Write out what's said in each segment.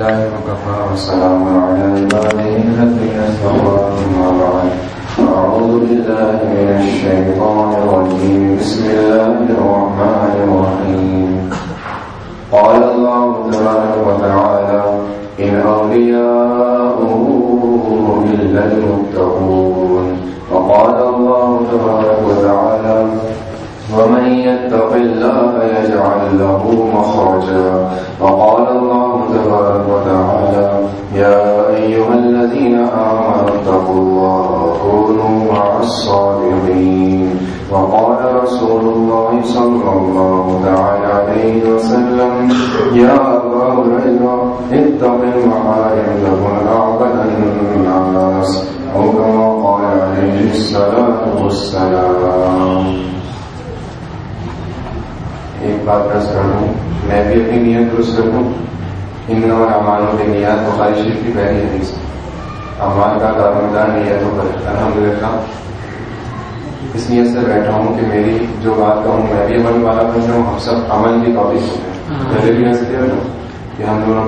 لله وكفى والسلام على عباده الذين اصطفى أما بعد. أعوذ بالله من الشيطان الرجيم. بسم الله الرحمن الرحيم. قال الله تبارك وتعالى إن أولياؤه إلا المتقون. وقال الله تبارك وتعالى ومن يتق الله يجعل له مخرجا. وقال الله تبارك وتعالى، يا أيها الذين آمنوا اتقوا الله وكونوا مع الصالحين وقال رسول الله صلى الله تعالى عليه وسلم، يا أبا هريرة، اتق المحارم تكن أعبد الناس. أو كما قال عليه الصلاة والسلام. ایک بات رس کر دوں میں بھی اپنی نیت درست کر دوں ان اور امانوں کی نیت بخاری شریف کی پہلی حدیث۔ امان کا دارمدار نیت ہو کر الحمد للہ اس نیت سے بیٹھا ہوں کہ میری جو بات کہوں میں بھی عمل والا بن جاؤں۔ ہم سب عمل کی قابل ہو جائیں پہلے بھی ایسے ہو کہ ہم دونوں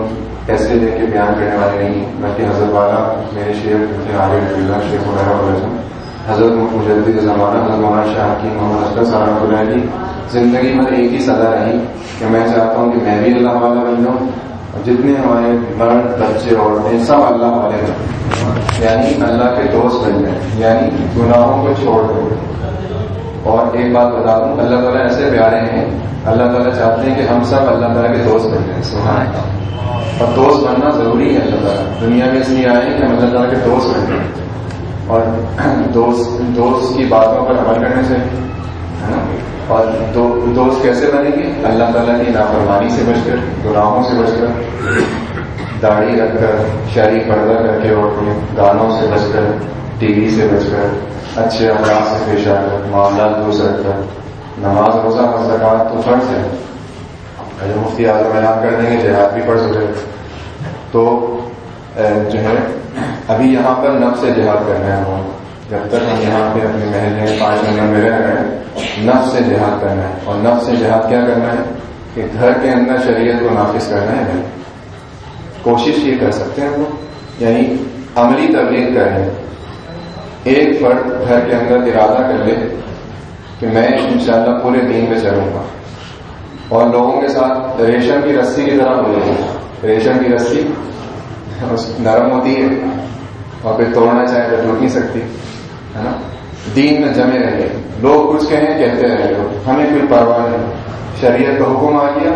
پیسے دے کے بیان کرنے والے نہیں بلکہ حضرت والا میرے شیخ عالم اللہ شیخ وغیرہ وغیرہ۔ حضرت مجدد زمانہ، حضرت مولانا شاہ کی محمد اشرف صاحب اللہ زندگی میں ایک ہی سزا رہی کہ میں چاہتا ہوں کہ میں بھی اللہ والا بن جاؤں اور جتنے ہمارے مرد بچے اور سب اللہ والے بن یعنی اللہ کے دوست بن جائیں یعنی گناہوں کو چھوڑ دیں۔ اور ایک بات بتا دوں، اللہ تعالیٰ ایسے پیارے ہیں، اللہ تعالیٰ چاہتے ہیں کہ ہم سب اللہ تعالیٰ کے دوست بن جائیں۔ سنائیں اور دوست بننا ضروری ہے اللہ تعالیٰ۔ دنیا میں اس لیے آئے کہ ہم اللہ تعالیٰ کے دوست بن جائیں۔ اور دوست دوست کی باتوں پر عمل کرنے سے، ہے نا؟ اور دوست کیسے بنے گی اللہ تعالیٰ کی نافرمانی سے بچ کر، گناہوں سے بچ کر، داڑھی رکھ کر، شہری پردہ کر کے اور گانوں سے بچ کر، ٹی وی سے بچ کر، اچھے اخلاق سے پیش آ کر، معاملات درست رکھ کر، نماز روزہ مذکات تو فرض ہے۔ جو مفتی اعظم اعلان کر دیں گے، جہاد بھی پڑھ سکے تو جو ہے ابھی یہاں پر نب سے جہاد کرنا ہے ہمیں جب تک ہم یہاں پہ اپنے محل میں پانچ نمبر میں رہ رہے ہیں نف سے جہاد کرنا ہے اور نف سے جہاد کیا کرنا ہے؟ کہ گھر کے اندر شریعت کو نافذ کرنا ہے۔ کوشش یہ کر سکتے ہیں ہم لوگ۔ یعنی عملی تبلیغ کریں ایک فرد گھر کے اندر ارادہ کر لے کہ میں انشاءاللہ پورے دین میں چلوں گا۔ اور لوگوں کے ساتھ ریشم کی رسی کی طرح ہو جائے گی ریشم کی رسی نرم ہوتی ہے۔ اور پھر توڑنا چاہے تو ٹوٹ نہیں سکتی، ہے نا؟ دین میں جمے رہے لوگ کچھ کہیں، کہتے رہے لوگ ہمیں کوئی پرواہ نہیں۔ شریعت کا حکم آ گیا،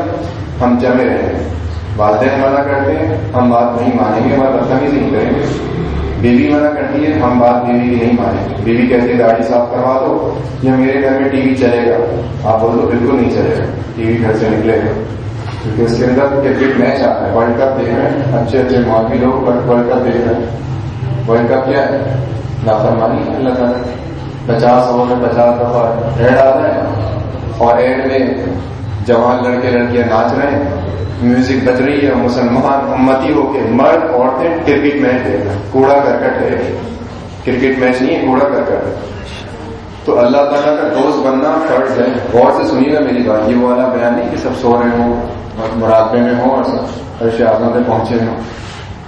ہم جمے رہے والدین منع کرتے ہیں، ہم بات نہیں مانیں گے، بات بدتمیز نہیں کریں گے۔ بیوی منع کرتی ہے، ہم بات بیوی کی نہیں مانیں گے۔ بیوی کہتی ہے گاڑی صاف کروا دو، یا میرے گھر میں ٹی وی چلے گا۔ آپ بول دو بالکل نہیں چلے گا۔ ٹی وی گھر سے نکلے گا۔ کیونکہ اس کے اندر کرکٹ میچ آتا ہے، ورلڈ کپ دیکھ رہے ہیں۔ اچھے اچھے معافی لوگ ورلڈ کپ دیکھ رہے ہیں۔ ورلڈ کپ کیا ہے نافرمانی اللہ تعالیٰ پچاس اوور میں پچاس دفعہ ایڈ آتا ہے۔ اور ایڈ میں جوان لڑکے لڑکیاں ناچ رہے ہیں۔ میوزک بج رہی ہے۔ مسلمان امتی ہو کے مرد، عورتیں کرکٹ میچ دیکھ رہے ہیں۔ کوڑا کرکٹ ہے۔ کرکٹ میچ نہیں ہے، کوڑا کرکٹ تو اللہ تعالیٰ کا دوست بننا فرض ہے۔ غور سے سنیے گا میری بات۔ یہ والا بیان نہیں کہ سب سو رہے ہوں مراقبے میں ہوں اور سب عرش اعظم پہ پہنچے ہوں۔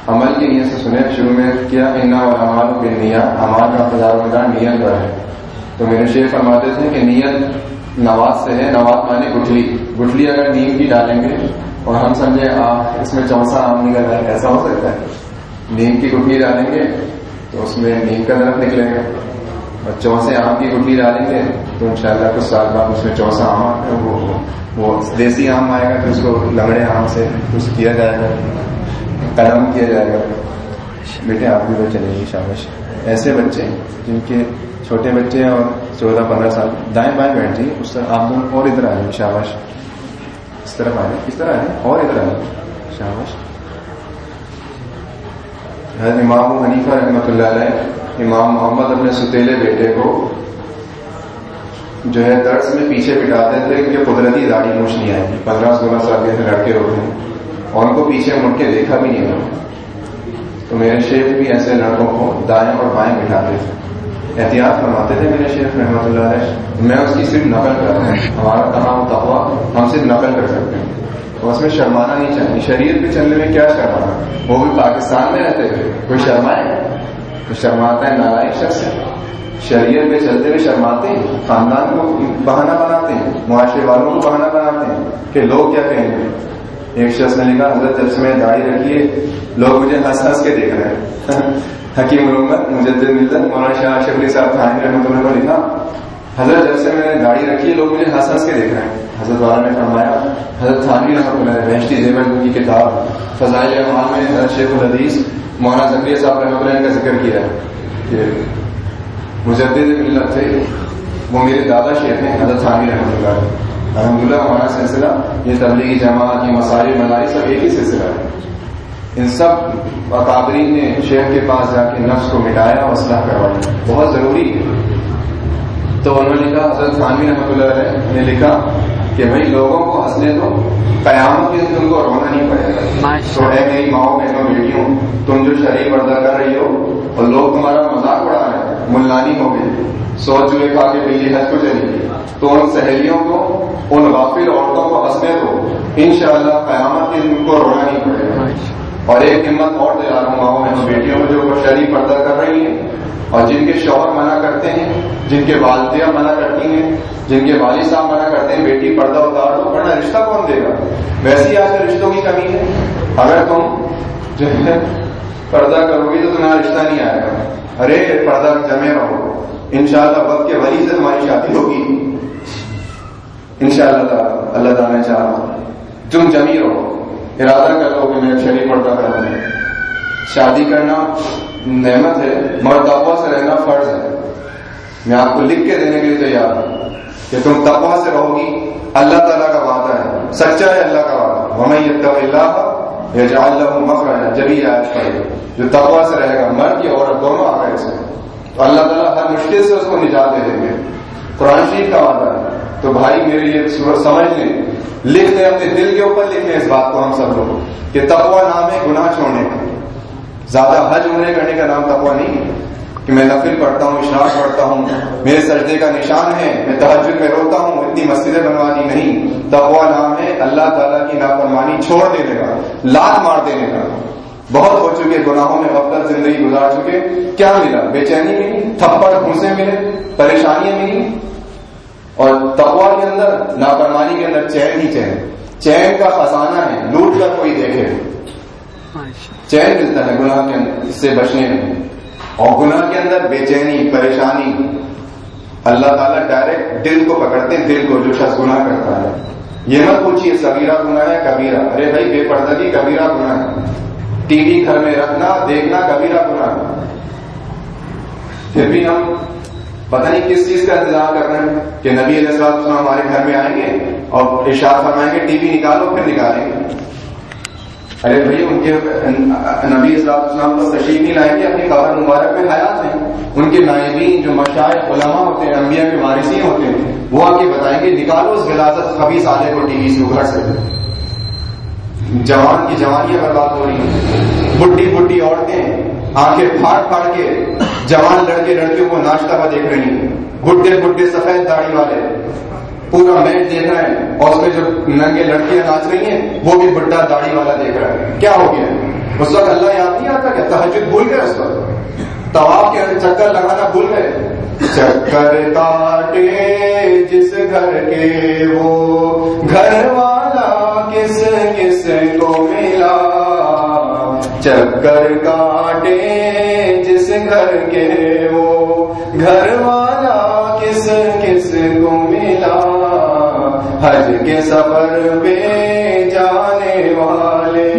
عمل کی نیت سے سنے شروع میں کیا انا اور امال بن نیا امال کا ہزار مدار نیت پر ہے۔ تو میرے شیخ فرماتے تھے کہ نیت نواز سے ہے، نواز مانے گٹھلی۔ گٹھلی اگر نیم کی ڈالیں گے اور ہم سمجھے اس میں چونسا آم نکل رہا ہے ایسا ہو سکتا ہے؟ نیم کی گٹھلی ڈالیں گے تو اس میں نیم کا درخت نکلے گا۔ اور چونسے آم کی گٹھلی ڈالیں گے تو ان شاء اللہ کچھ سال بعد اس میں چونسا آم وہ دیسی آم آئے گا تو اس کو لگڑے آم سے کچھ کیا جائے گا۔ قلم کیا جائے گا؟ بیٹے آپ بھی بچے نہیں شامش ایسے بچے جن کے چھوٹے بچے ہیں اور چودہ پندرہ سال، دائیں بائیں بیٹھ جائیے اس طرح آپ دونوں اور ادھر آئے شابش اس طرف آئے اس طرح آئے اور ادھر آئے شابش حضرت امام حنیفہ رحمۃ اللہ علیہ، امام محمد اپنے ستیلے بیٹے کو جو ہے درس میں پیچھے بٹاتے تھے کہ قدرتی داڑھی موش نہیں آئے گی۔ پندرہ سولہ سال کے لڑکے ہوتے ہیں۔ اور ان کو پیچھے مڑ کے دیکھا بھی نہیں ہوا۔ تو میرے شیخ بھی ایسے لڑکوں کو دائیں اور بائیں بٹھاتے تھے۔ احتیاط فرماتے تھے میرے شیخ رحمۃ اللہ علیہ۔ میں اس کی صرف نقل کر رہا ہوں۔ ہمارا تمام تقوا ہم صرف نقل کر سکتے ہیں۔ اور اس میں شرمانا نہیں چاہیے۔ شریعت پہ چلنے میں کیا شرمانا؟ وہ بھی پاکستان میں رہتے ہوئے۔ کوئی شرمائے؟ تو شرماتا ہے نارائن شخص ہے؟ شریعت میں چلتے ہوئے شرماتے ہیں؟ خاندان کو بہانہ بناتے ہیں؟ معاشرے والوں کو بہانہ بناتے ہیں کہ لوگ کیا کہیں گے؟ ایک شخص نے لکھا، حضرت جب سے میں داڑھی رکھیے لوگ مجھے ہنس ہنس کے دیکھ رہے ہیں۔ حکیم علومت مجدد ملت، مولانا شاہ شفری صاحب تھانے رحمۃ اللہ کو لکھا، حضرت جب سے میں نے داڑھی رکھی لوگ مجھے ہنس ہنس کے دیکھ رہے ہیں۔ حضرت والا نے فرمایا، حضرت تھانوی رحمۃ اللہ بہشتی زیبر کی کتاب، فضائل احمد میں حضرت شیخ الحدیث، مولانا ذکری صاحب رحمۃ اللہ کا ذکر کیا۔ ہے مجدد ملت تھے، وہ میرے دادا شیخ ہیں، حضرت تھانوی رحمۃ اللہ الحمد للہ ہمارا سلسلہ یہ تبلیغی جماعت یہ مسائل مناری سب ایک ہی سلسلہ ہے۔ ان سب اکابرین نے شیخ کے پاس جا کے نفس کو مٹایا اور اصلاح کروایا۔ بہت ضروری ہے۔ تو انہوں نے لکھا حضرت خانوی رحمۃ اللہ نے لکھا کہ بھائی لوگوں کو ہنسنے دو قیامت کے تم کو رونا نہیں پڑے گا۔ تو ہے میری ماؤں بہنوں بیٹیوں تم جو شریف پردہ کر رہی ہو اور لوگ تمہارا مذاق اڑا رہے ہیں ملانی ہو گئے سو چوہے کھا کے بجلی حج کو چلی گئی تو ان سہیلیوں کو، ان غافل عورتوں کو ہنسنے دو ان شاء اللہ قیامت کے دن کو رونا نہیں پڑے گا۔ اور ایک ہمت اور دلا رہا ہوں ماؤں بہنوں بیٹیوں کو جو شریف پردہ کر رہی ہیں اور جن کے شوہر منع کرتے ہیں، جن کے والدیاں منع کرتی ہیں، جن کے والد صاحب منع کرتے ہیں، بیٹی پردہ اتار دو، ورنہ رشتہ کون دے گا؟ ویسے ہی آج کل رشتوں کی کمی ہے۔ اگر تم جو ہے پردہ کرو گی تو تمہارا رشتہ نہیں آئے گا۔ ارے پردہ جمے رہو۔ ان شاء اللہ وقت کے ولی سے تمہاری شادی ہوگی۔ ان شاء اللہ اللہ تعالیٰ نے چاہا۔ تم جمی رہو۔ ارادہ کر لو کہ میں شریف پردہ کر شادی کرنا نعمت ہے، مگر تقوا سے رہنا فرض ہے۔ میں آپ کو لکھ کے دینے کے لیے تیار ہوں کہ تم تقوا سے رہو گی۔ اللہ تعالیٰ کا وعدہ ہے۔ سچا ہے اللہ کا وعدہ۔ ہمیں یہ اللہ یا جا اللہ مفر ہے جبھی آج پڑے جو تقوا سے رہے گا، مرد کی عورت دونوں آ گئے سے۔ تو اللہ تعالیٰ ہر مشکل سے اس کو نجات دے دیں گے۔ قرآن شریف کا وعدہ ہے۔ تو بھائی میرے یہ سمجھ لیں۔ لکھ لیں اپنے دل کے اوپر، لکھ لیں اس بات کو ہم سب لوگ۔ کہ تقوا نام ہے گناہ چھوڑنے کا۔ زیادہ حج عمرے کرنے کا نام تقوا نہیں کہ میں نفل پڑھتا ہوں، اشراق پڑھتا ہوں، میرے سجدے کا نشان ہے، میں تحجد میں روتا ہوں، اتنی مسجدیں بنوانی نہیں۔ تقوا نام ہے اللہ تعالیٰ کی نافرمانی چھوڑ دینے کا، لات مار دینے کا۔ بہت ہو چکے گناہوں میں غفلت زندگی گزار چکے۔ کیا ملا؟ بے چینی ملی تھپڑ پھنسے ملے پریشانیاں ملی اور تقوا کے اندر نافرمانی کے اندر چین ہی چین۔ چین کا خزانہ ہے لوٹ کر کوئی دیکھے۔ چین ملتا ہے گناہ کے اندر اس سے بچنے میں۔ اور گناہ کے اندر بے چینی پریشانی۔ اللہ تعالیٰ ڈائریکٹ دل کو پکڑتے ہیں دل کو جو شخص گناہ کرتا ہے۔ یہ مت پوچھیے سبیرہ گناہ ہے کبیرہ؟ ارے بھائی بے پردگی کبیرہ گناہ۔ ہے ٹی وی گھر میں رکھنا، دیکھنا کبیرہ گناہ پھر بھی ہم پتہ نہیں کس چیز کا انتظار کر رہے ہیں کہ نبی علیہ السلام ہمارے گھر میں آئیں گے اور ارشاد فرمائیں گے، ٹی وی نکالو، پھر نکالیں گے۔ ارے بھائی، ان کے نبی اسلام تو تشریف نہیں لائیں گے اپنی قبر مبارک میں حیات ہیں ان کے نائبین جو مشاعر علماء ہوتے ہیں، انبیاء کے وارثین ہوتے ہیں، وہ آ کے بتائیں گے، نکالو اس غلازت کبھی سالے کو ٹی وی سے گھر سے جوان کی جوانیاں برباد ہو رہی ہیں بڈی بڈی عورتیں آنکھیں پھاڑ پھاڑ کے جوان لڑکے لڑکیوں کو ناشتہ ہوا دیکھ رہی ہیں۔ بڈے بڈے سفید داڑھی والے۔ پورا میچ دیکھ رہے ہیں۔ اور اس میں جو ننگے لڑکیاں ناچ رہی ہیں، وہ بھی بڈا داڑھی والا دیکھ رہا ہے۔ کیا ہو گیا؟ اس وقت اللہ یاد نہیں آتا کیا تحجد بھول گئے اس وقت؟ طواف کے چکر لگانا بھول گئے۔ چکر کاٹے جس گھر کے وہ، گھر والا کس چکر کاٹے جس گھر کے وہ گھر والا کس کس کو ملا؟ حج کے سفر پہ جانے والے۔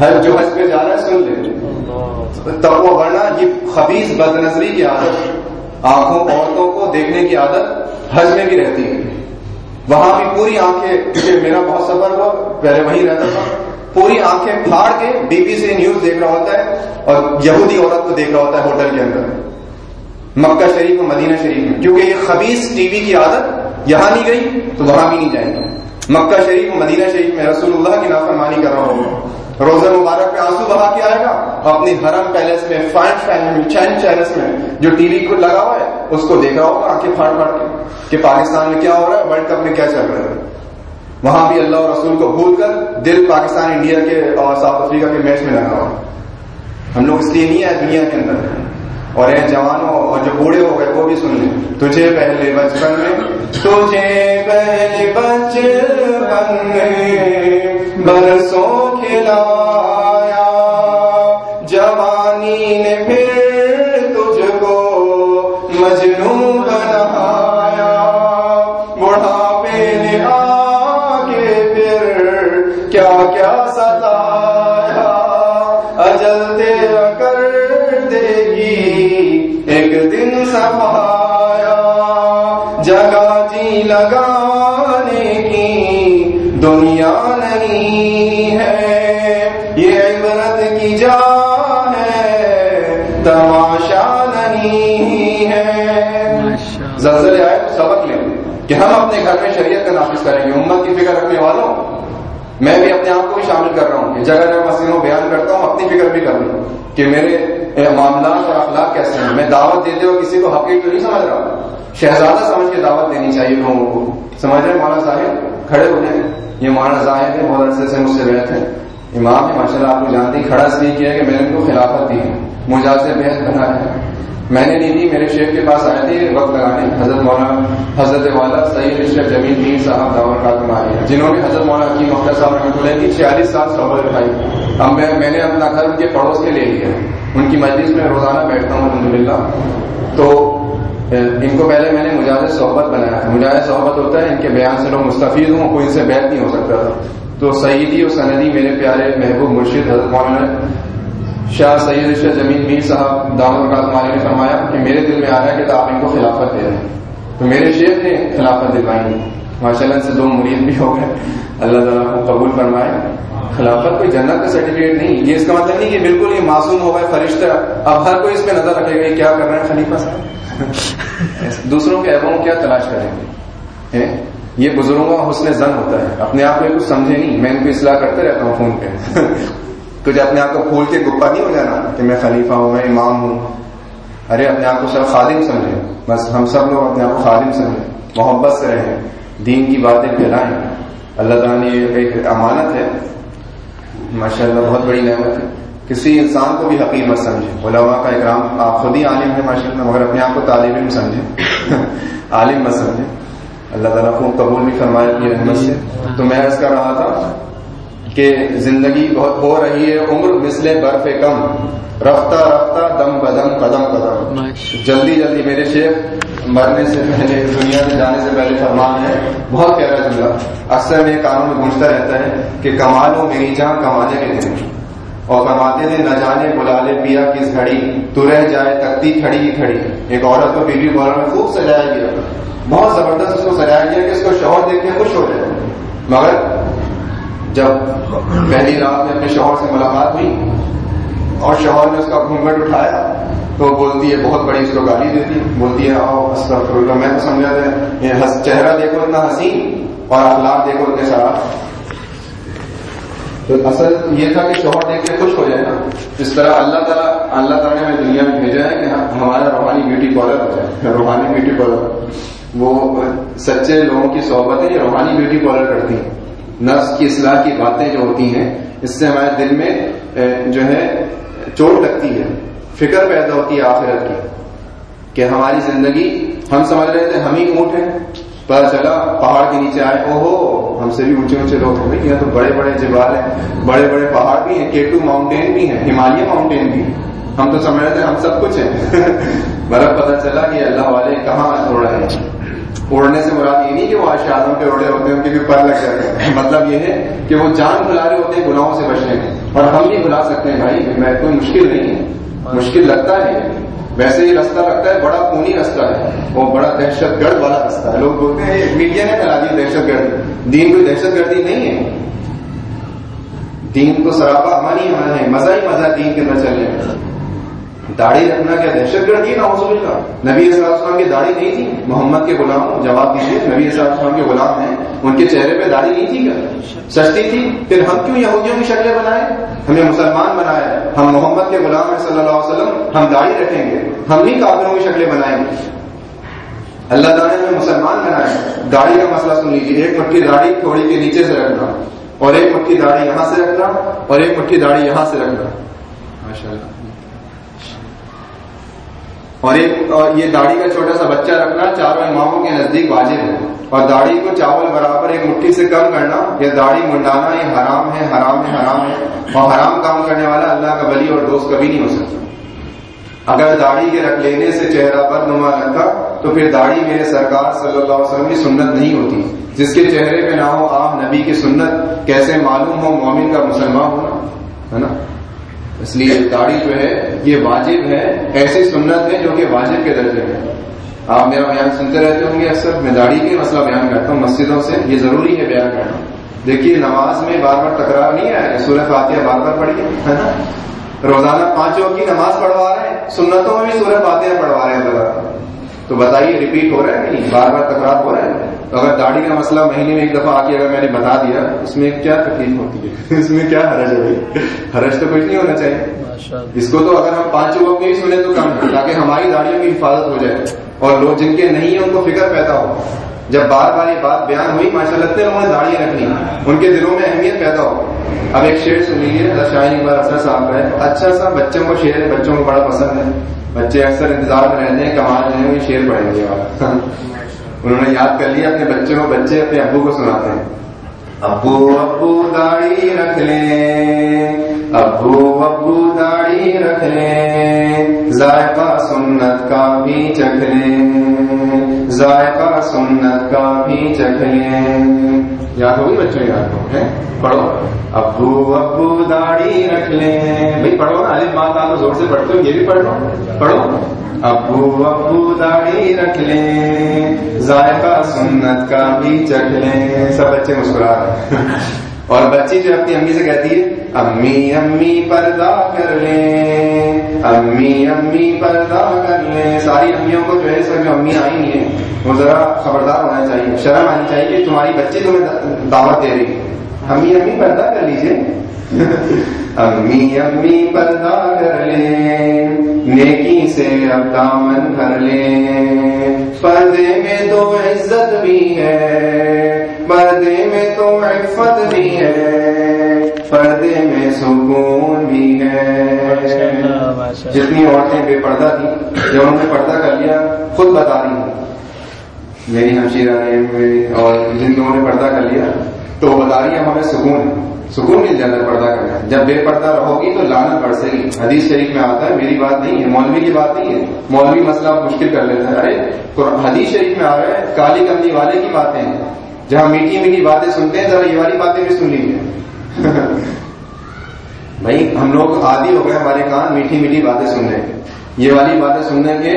حج جو حج پہ جانا سن لے۔ تب وہ ورنہ یہ خبیص بد نظری کی عادت، آنکھوں عورتوں کو دیکھنے کی عادت حج میں بھی رہتی ہے۔ وہاں بھی پوری آنکھیں، کیونکہ میرا بہت سفر ہوا، پہلے وہیں رہتا تھا۔ پوری آنکھیں پھاڑ کے بی بی سی نیوز دیکھ رہا ہوتا ہے اور یہودی عورت کو دیکھ رہا ہوتا ہے ہوٹل کے اندر۔ مکہ شریف اور مدینہ شریف میں۔ کیونکہ یہ خبیص ٹی وی کی عادت یہاں نہیں گئی تو وہاں بھی نہیں جائیں گے۔ مکہ شریف اور مدینہ شریف میں رسول اللہ کی نافرمانی کر رہا ہوں۔ روزہ مبارک پہ آنسو بہا کے آئے گا۔ اپنی حرم پیلس میں، فائن فین چین پیلس میں جو ٹی وی کو لگا ہوا ہے، اس کو دیکھ رہا ہوگا آنکھیں پھاڑ پھاڑ کے کہ پاکستان میں کیا ہو رہا ہے، ورلڈ کپ میں کیا چل رہا ہے۔ وہاں بھی اللہ اور رسول کو بھول کر دل پاکستان انڈیا کے اور ساؤتھ افریقہ کے میچ میں لگا ہوا ہم لوگ اس لیے نہیں آئے دنیا کے اندر۔ اور اے جوانوں اور جو بوڑھے ہو گئے وہ بھی سن لیں۔ تجھے پہلے بچپن میں، تجھے پہلے بچپن میں برسوں کھلا ہم اپنے گھر شریعت کا نافذ کریں گے، امت کی فکر رکھنے والوں، میں بھی اپنے آپ کو بھی شامل کر رہا ہوں کہ جگہ جگہ مسئلوں بیان کرتا ہوں، اپنی فکر بھی کر لوں کہ میرے معاملات اور اخلاق کیسے ہیں۔ میں دعوت دیتے ہوئے کسی کو حقیق تو نہیں سمجھ رہا شہزادہ سمجھ کے دعوت دینی چاہیے لوگوں کو۔ سمجھ رہے مولانا صاحب کھڑے ہو جائیں۔ یہ مولانا صاحب ہے بہت عرصے سے مجھ سے بیٹھ ہیں۔ امام ہے ماشاء اللہ آپ کو جانتے ہیں، کھڑا اس لیے کیا کہ میں نے ان کو خلافت دی ہے مجھے بحث بنا ہے میں نے نہیں دی میرے شیخ کے پاس آئے تھے، وقت لگانے حضرت مولانا، حضرت والا سعید اشرف جمیل میر صاحب داور کا آئے جنہوں نے حضرت مولانا کی مختر صاحب رحمۃ اللہ کی چھیالیس سال صحبت اٹھائی۔ اب میں میں نے اپنا گھر ان کے پڑوس کے لے لیا ان کی مجلس میں روزانہ بیٹھتا ہوں الحمد للہ تو ان کو پہلے میں نے مجاز صحبت بنایا ہے۔ صحبت ہوتا ہے، ان کے بیان سے لوگ مستفید ہوں، کوئی ان سے بیت نہیں ہو سکتا۔ تھا تو سعیدی اور سندی میرے پیارے محبوب مرشد حضرت مولانا شاہ سید شاہ جمیل میر صاحب دامد کاظمانی نے فرمایا کہ میرے دل میں آ رہا ہے کہ آپ ان کو خلافت دے رہے ہیں۔ تو میرے شیخ نے خلافت دلوائی۔ ماشاء اللہ سے دو مرید بھی ہو گئے۔ اللہ تعالیٰ کو قبول فرمائے۔ خلافت کوئی جنت کا سرٹیفکیٹ نہیں۔ یہ اس کا مطلب نہیں کہ بالکل یہ معصوم ہو گئے، فرشتہ اب ہر کوئی اس پہ نظر رکھے گا کیا کر رہے ہیں خلیفہ صاحب۔ دوسروں کے ایبوں کیا تلاش کریں گے؟ یہ بزرگوں کا حسن زن ہوتا ہے۔ اپنے آپ میں کچھ سمجھے نہیں۔ میں ان کو اصلاح کرتے رہتا ہوں فون پہ۔ تجھے اپنے آپ کو پھول کے گپا نہیں ہو جانا کہ میں خلیفہ ہوں، میں امام ہوں۔ ارے، اپنے آپ کو سب خادم سمجھے۔ بس ہم سب لوگ اپنے آپ کو خادم سمجھیں محبت سے رہیں۔ دین کی باتیں پھیلائیں۔ اللہ تعالیٰ نے یہ ایک امانت ہے۔ ماشاء اللہ بہت بڑی نعمت ہے۔ کسی انسان کو بھی حقیر مت سمجھے۔ علماء کا اکرام، آپ خود ہی عالم ہے ماشاء اللہ مگر اپنے آپ کو طالب علم سمجھے۔ عالم مت سمجھے۔ اللہ تعالیٰ کو قبول بھی فرمائے اپنی رحمت سے۔ تو میں عرض کر رہا تھا کہ زندگی بہت ہو رہی ہے عمر مثل برف کم رفتہ رفتہ دم بدم قدم قدم۔ جلدی جلدی میرے شیخ مرنے سے پہلے دنیا سے جانے سے پہلے فرمان ہے۔ بہت پیارا جملہ۔ اکثر میرے کانوں میں گونجتا رہتا ہے کہ کمالو میری جان کمانے کے دن اور فرماتے تھے نہ جانے بلا لے پیا کس گھڑی تو رہ جائے تکتی کھڑی کی کھڑی۔ ایک عورت کو بیوی بولر میں خوب سجایا گیا۔ بہت زبردست اس کو سجایا گیا کہ اس کو شوہر دیکھ کے خوش ہو جائے۔ مگر جب پہلی رات میں اپنے شوہر سے ملاقات ہوئی اور شوہر نے اس کا گھونگٹ اٹھایا، تو بولتی ہے، بہت بڑی اس کو گالی دیتی، بولتی ہے، آؤ اللہ میں تو سمجھا تھا چہرہ دیکھو، اتنا حسین اور اخلاق دیکھو، اتنے خراب تو اصل یہ تھا کہ شوہر دیکھ کے خوش ہو جائے نا۔ اس طرح اللہ تعالیٰ اللہ تعالیٰ نے ہمیں دنیا میں بھیجا ہے کہ ہمارا روحانی بیوٹی پارلر ہو جائے۔ روحانی بیوٹی پارلر وہ سچے لوگوں کی صحبتیں روحانی بیوٹی پارلر کرتی ہیں۔ نفس کی اصلاح کی باتیں جو ہوتی ہیں، اس سے ہمارے دل میں جو ہے، چوٹ لگتی ہے، فکر پیدا ہوتی ہے آخرت کی کہ ہماری زندگی، ہم سمجھ رہے تھے ہم ہی اونٹ ہیں پتا چلا، پہاڑ کے نیچے آئے او ہو ہم سے بھی اونچے اونچے لوگ ہیں، یہاں تو بڑے بڑے جبال ہیں، بڑے بڑے پہاڑ بھی ہیں، کیٹو ماؤنٹین بھی ہیں، ہمالیہ ماؤنٹین بھی ہیں۔ ہم تو سمجھ رہے تھے ہم سب کچھ ہیں۔ مگر پتا چلا کہ اللہ والے کہاں اڑ رہے ہیں۔ اڑنے سے مراد یہ نہیں کہ وہ آشادوں کے اڑے ہوتے ہیں، ان کے بھی پر لگ جاتے ہیں۔ مطلب یہ ہے کہ وہ جان بھلا رہے ہوتے ہیں، گناہوں سے بچنے میں اور ہم بھی بلا سکتے ہیں بھائی، میں کوئی مشکل نہیں ہے۔ مشکل لگتا ہے۔ ویسے یہ راستہ لگتا ہے، بڑا خونی راستہ ہے۔ وہ بڑا دہشت گرد والا راستہ ہے۔ لوگ بولتے ہیں میڈیا نے پھیلا دی دہشت گرد دین کوئی دہشت گردی نہیں ہے۔ دین تو سراپا امن ہی امن ہے مزہ ہی مزہ دین کے اندر چلنے میں داڑھی رکھنا کیا دہشت گردی ہے نا حضور کا نبی السلام کی داڑھی نہیں تھی؟ محمد کے غلام جواب دیجیے نبی السلام کے غلام ہیں، ان کے چہرے پہ داڑھی نہیں تھی کیا؟ سستی تھی۔ پھر ہم کیوں یہودیوں کی شکلیں بنائے؟ ہمیں مسلمان بنایا ہم محمد کے غلام ہیں صلی اللہ علیہ وسلم، ہم داڑھی رکھیں گے۔ ہم ہی کافروں کی شکلیں بنائیں گے۔ اللہ تعالیٰ نے مسلمان بنایا داڑھی کا مسئلہ سن لیجیے ایک مٹھی داڑھی تھوڑی کے نیچے سے رکھنا اور ایک مٹھی داڑھی یہاں سے رکھنا اور ایک مٹھی داڑھی یہاں سے رکھنا۔ ماشاء اللہ اور ایک اور یہ داڑھی کا چھوٹا سا بچہ رکھنا چاروں اماموں کے نزدیک واجب ہے۔ اور داڑھی کو چاول برابر ایک مٹھی سے کم کرنا، یہ داڑھی منڈانا یہ حرام ہے حرام ہے حرام ہے۔ اور حرام کام کرنے والا اللہ کا بلی اور دوست کبھی نہیں ہو سکتا۔ اگر داڑھی کے رکھ لینے سے چہرہ بد نما رکھا تو پھر داڑھی میرے سرکار صلی اللہ علیہ وسلم کی سنت نہیں ہوتی۔ جس کے چہرے پہ نہ ہو آپ نبی کی سنت، کیسے معلوم ہو مومن کا مسلمان ہونا؟ ہے نا؟ اس لیے داڑھی جو ہے، یہ واجب ہے، ایسی سنت ہے جو کہ واجب کے درجے میں آپ میرا بیان سنتے رہتے ہوں گے، اکثر میں داڑھی کے مسئلہ بیان کرتا ہوں، مسجدوں سے یہ ضروری ہے بیان کرنا۔ دیکھیے، نماز میں بار بار تکرار نہیں آیا سورہ فاتحہ بار بار پڑھیے، ہے نا؟ روزانہ پانچوں کی نماز پڑھوا رہے ہیں، سنتوں میں بھی سورہ فاتحہ پڑھوا رہے ہیں تو بتائیے ریپیٹ ہو رہا ہے نہیں؟ بار بار تکرار ہو رہا ہے؟ تو اگر داڑھی کا مسئلہ مہینے میں ایک دفعہ آ کے اگر میں نے بتا دیا اس میں کیا تکلیف ہوتی ہے؟ اس میں کیا حرج ہے بھائی؟ حرج تو کچھ نہیں ہونا چاہیے۔ اس کو تو اگر ہم پانچ لوگوں میں بھی سنیں تو کم تاکہ ہماری داڑھیوں کی حفاظت ہو جائے اور لوگ جن کے نہیں ہیں ان کو فکر پیدا ہو۔ جب بار بار یہ بات بیان ہوئی ماشاء اللہ اتنے لوگوں نے داڑیاں رکھنی ان کے دلوں میں اہمیت پیدا ہو۔ اب ایک شعر سن لیجیے شاہین اقبال اثر صاحب کا ہے۔ اچھا سا بچوں کو شعر، بچوں کو بڑا پسند ہے۔ بچے اکثر انتظار میں رہتے ہیں، کمال جو ہے شعر پڑھیں گے۔ انہوں نے یاد کر لیا، اپنے بچوں کو، بچے اپنے ابو کو سناتے ہیں۔ ابو ابو داڑھی رکھ لیں۔ ابو ابو داڑھی رکھ لیں۔ ذائقہ سنت کا بھی چکھ لیں۔ ذائقہ سنت کا بھی چکھ لیں یاد ہوگی بچوں یاد ہو پڑھو ابو ابو داڑھی رکھ لیں بھائی پڑھو نا علی بات آپ زور سے پڑھتے ہو یہ بھی پڑھ لو پڑھو ابو ابو داڑھی رکھ لیں ذائقہ سنت کا بھی چکھ لیں سب بچے مسکرا رہے اور بچی جو اپنی امی سے کہتی ہے امی امی پردہ کر لیں۔ امی امی پردہ کر لیں۔ ساری امیوں کو جو ہے سر جو امی آئی ہیں، وہ ذرا خبردار ہونا چاہیے۔ شرم آنی چاہیے کہ تمہاری بچی تمہیں دعوت دے رہی امی امی پردہ کر لیجیے امی امی پردہ کر لیں۔ نیکی سے اب دامن بھر لیں۔ پردے میں تو عزت بھی ہے۔ پردے میں تو عفت بھی ہے سکون بھی ہے۔ جتنی عورتیں بے پردہ تھیں، جب انہوں نے پردہ کر لیا، خود بتا رہی ہوں میری ہمشیرہ نے اور جن لوگوں نے پردہ کر لیا، تو وہ بتا رہی ہے ہمیں سکون سکون مل جاتا ہے پردہ کرنا۔ جب بے پردہ رہو گی تو لانت بڑھ سے گی۔ حدیث شریف میں آتا ہے، میری بات نہیں ہے، مولوی کی بات نہیں ہے۔ مولوی مسئلہ مشکل کر لیتا ہے۔ ارے حدیث شریف میں آ رہا ہے، کالی کملی والے کی باتیں ہیں۔ جہاں میٹھی میٹھی باتیں سنتے ہیں، ذرا یہ والی باتیں بھی سن لیجیے بھائی، ہم لوگ عادی ہو گئے، ہمارے کان میٹھی میٹھی باتیں سن رہے ہیں۔ یہ والی باتیں سننے کے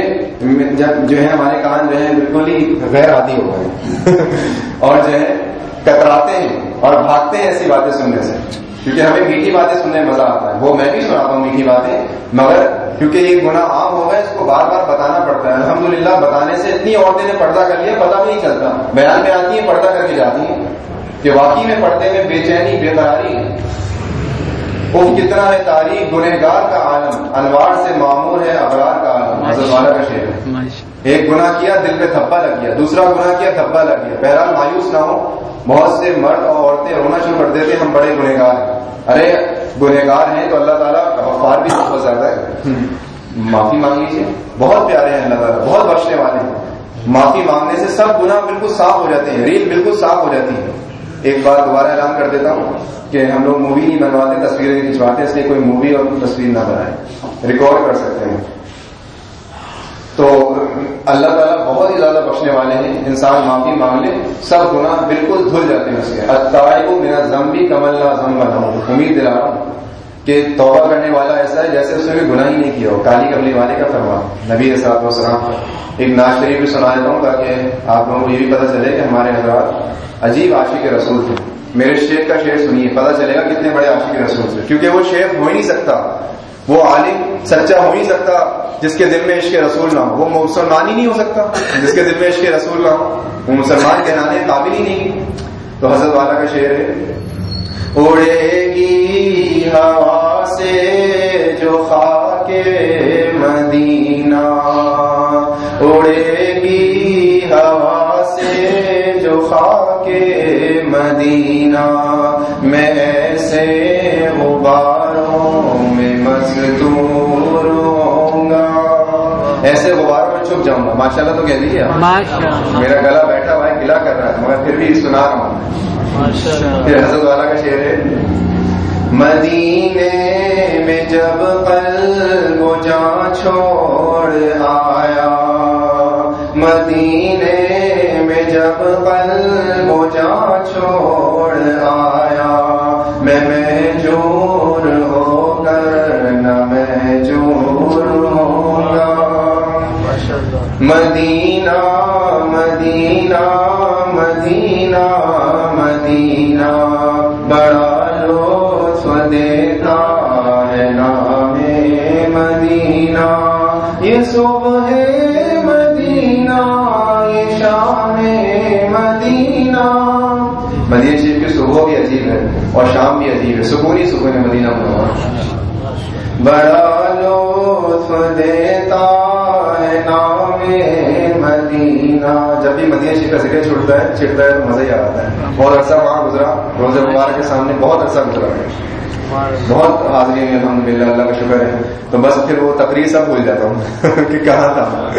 جب جو ہے ہمارے کان جو ہے بالکل ہی غیر عادی ہو گئے۔ اور جو ہے کتراتے ہیں اور بھاگتے ہیں ایسی باتیں سننے سے کیونکہ ہمیں میٹھی باتیں سننے میں مزہ آتا ہے۔ وہ میں بھی سناتا ہوں میٹھی باتیں، مگر کیونکہ یہ گناہ عام ہو گئے، اس کو بار بار بتانا پڑتا ہے۔ الحمدللہ، بتانے سے اتنی عورتیں نے پردہ کر لیا پتہ بھی نہیں چلتا۔ بیان میں آتی ہیں، پردہ کر کے جاتی ہیں کہ واقعی میں پردے میں بے چینی، بے قراری وہ کتنا ہے تاریخ گنہگار کا عالم انوار سے معمور ہے ابرار کا عالم حضرت والا کا شعر ہے۔ ایک گناہ کیا دل پہ دھبا لگ گیا دوسرا گناہ کیا دھبا لگ گیا۔ بہرحال مایوس نہ ہو بہت سے مرد اور عورتیں رونا شروع کر دیتے ہم بڑے گنہگار ہیں۔ ارے گنہگار ہیں تو اللہ تعالیٰ غفار بھی بہت زیادہ ہے۔ معافی مانگ لیجیے بہت پیارے ہیں اللہ تعالیٰ بہت بخشنے والے ہیں۔ معافی مانگنے سے سب گناہ بالکل صاف ہو جاتے ہیں ریل بالکل صاف ہو جاتی ہے ایک بار دوبارہ اعلان کر دیتا ہوں کہ ہم لوگ مووی نہیں بنواتے، تصویریں کھنچواتے، اس لیے کوئی مووی اور تصویر نہ بنائے۔ ریکارڈ کر سکتے ہیں۔ تو اللہ تعالیٰ بہت ہی زیادہ بخشنے والے ہیں۔ انسان معافی مانگ لے، سب گناہ بالکل دھل جاتے ہیں اس کے۔ کو میرا زم بھی کمل نہ زم بنا ہوں امید دلا رہا ہوں کہ توبہ کرنے والا ایسا ہے جیسے اس نے بھی گناہ ہی نہیں کیا ہو۔ کالی کملی والے کا فرما نبی صاحب وسلام ایک ناز شریف بھی سنا دیتا ہوں تاکہ آپ لوگوں کو یہ بھی پتہ چلے کہ ہمارے حضرات عجیب عاشق کے رسول تھے۔ میرے شیخ کا شعر سنیے، پتہ چلے گا کتنے بڑے عاشق کے رسول تھے۔ کیونکہ وہ شیخ ہو ہی نہیں سکتا، وہ عالم، سچا ہو نہیں سکتا، جس کے دل میں عشق رسول نہ ہو۔ وہ مسلمان ہی نہیں ہو سکتا، جس کے دل میں عشق رسول نہ ہو۔ وہ مسلمان کہلانے قابل ہی نہیں۔ تو حضرت والا کا شعر ہے، اڑے گی ہوا سے جو خاک مدینہ۔ کے مدینہ میں ایسے غباروں میں مزدور ہوں گا۔ ایسے غباروں میں چھپ جاؤں گا۔ ماشاء اللہ تو کہہ دیجیے میرا گلا بیٹھا ہوا ہے گلا کر رہا ہے مگر پھر بھی سنا رہا ہوں۔ پھر حضرت والا کا شعر ہے۔ مدینے میں جب قلب و جان چھوڑ آیا مدینے جب قلب و جان چھوڑ آیا میں محجور ہو کر نہ محجور ہوں گا۔ مدینہ مدینہ عجیب ہے سکون ہی سکون ہے مدینہ منورہ۔ بڑا لطف دیتا ہے نام مدینہ۔ جب بھی مدینہ شریف کا ذکر چھوٹتا ہے چھڑتا ہے تو مزہ ہی آتا ہے۔ بہت عرصہ وہاں گزرا۔ روز مبارک کے سامنے بہت عرصہ گزرا۔ ہے بہت حاضری ہے الحمد للہ اللہ کا شکر ہے۔ تو بس پھر وہ تقریر سب بھول جاتا ہوں کہ کہاں تھا۔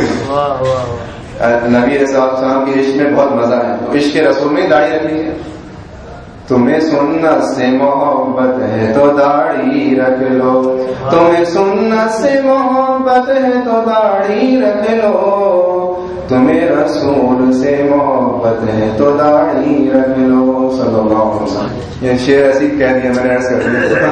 نبی علیہ السلام کے عشق میں بہت مزہ ہے۔ تو عشق کے رسول میں داڑھی رکھ لیجیے تمہیں سنت سے محبت ہے تو داڑھی رکھ لو۔ تمہیں سنت سے محبت ہے تو داڑھی رکھ لو۔ تمہیں رسول سے محبت ہے تو داڑھی رکھ لو۔ صلی اللہ علیہ وسلم یہ شعر ایسی کہہ دیا میں نے عرض کر دیا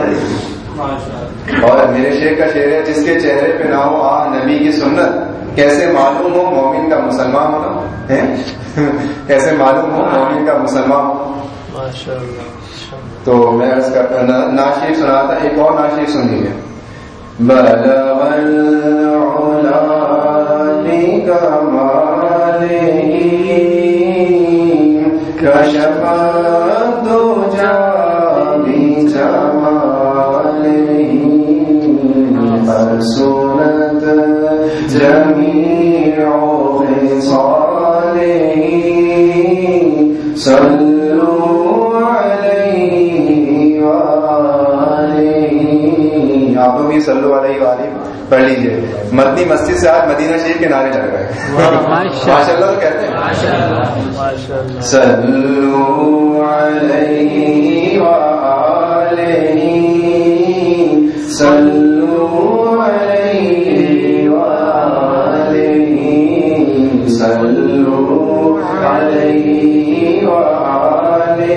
اور میرے شعر کا شعر ہے جس کے چہرے پہ نہ ہو آ نبی کی سنت۔ کیسے معلوم ہو مومن کا مسلمان ہونا؟ کیسے معلوم ہو مومن کا مسلمان تو میں عرض کرتا ناشیف سنا تھا، ایک اور ناشیف سنیے بلغ العلا لكماله كشف بھی صلو علیہ وآلہ پڑھ لیجیے۔ مدنی مسجد سے آج مدینہ شریف کے نعرے لگ رہے ہیں۔ ماشاء اللہ تو کہتے ہیں۔ صلو علیہ وآلہ صلو علیہ وآلہ صلو علیہ وآلہ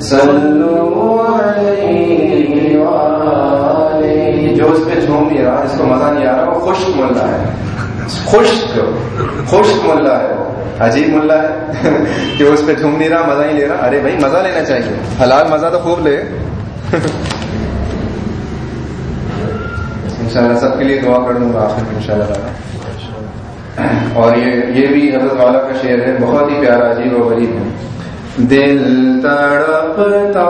صلو خشک. خشک ملا ہے. عجیب ملا ہے. کہ وہ اس پہ جھوم نہیں رہا، مزہ نہیں لے رہا. ارے بھائی، مزہ لینا چاہیے۔ حلال مزہ تو خوب لے۔ انشاءاللہ سب کے لیے دعا کر دوں گا آخر میں، انشاءاللہ تعالیٰ۔ اور یہ یہ بھی حضرت والا کا شعر ہے، بہت ہی پیارا، عجیب و غریب ہے۔ دل تڑپتا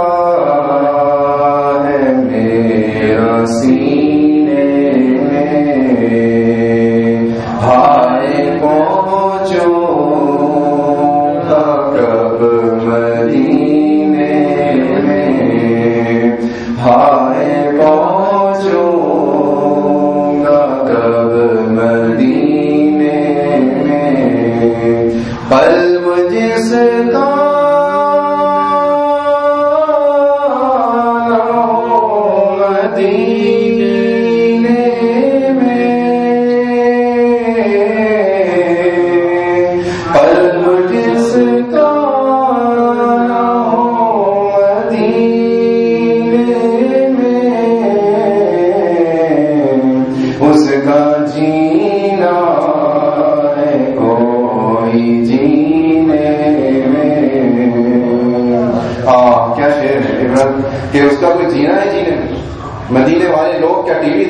ہے میرا سینے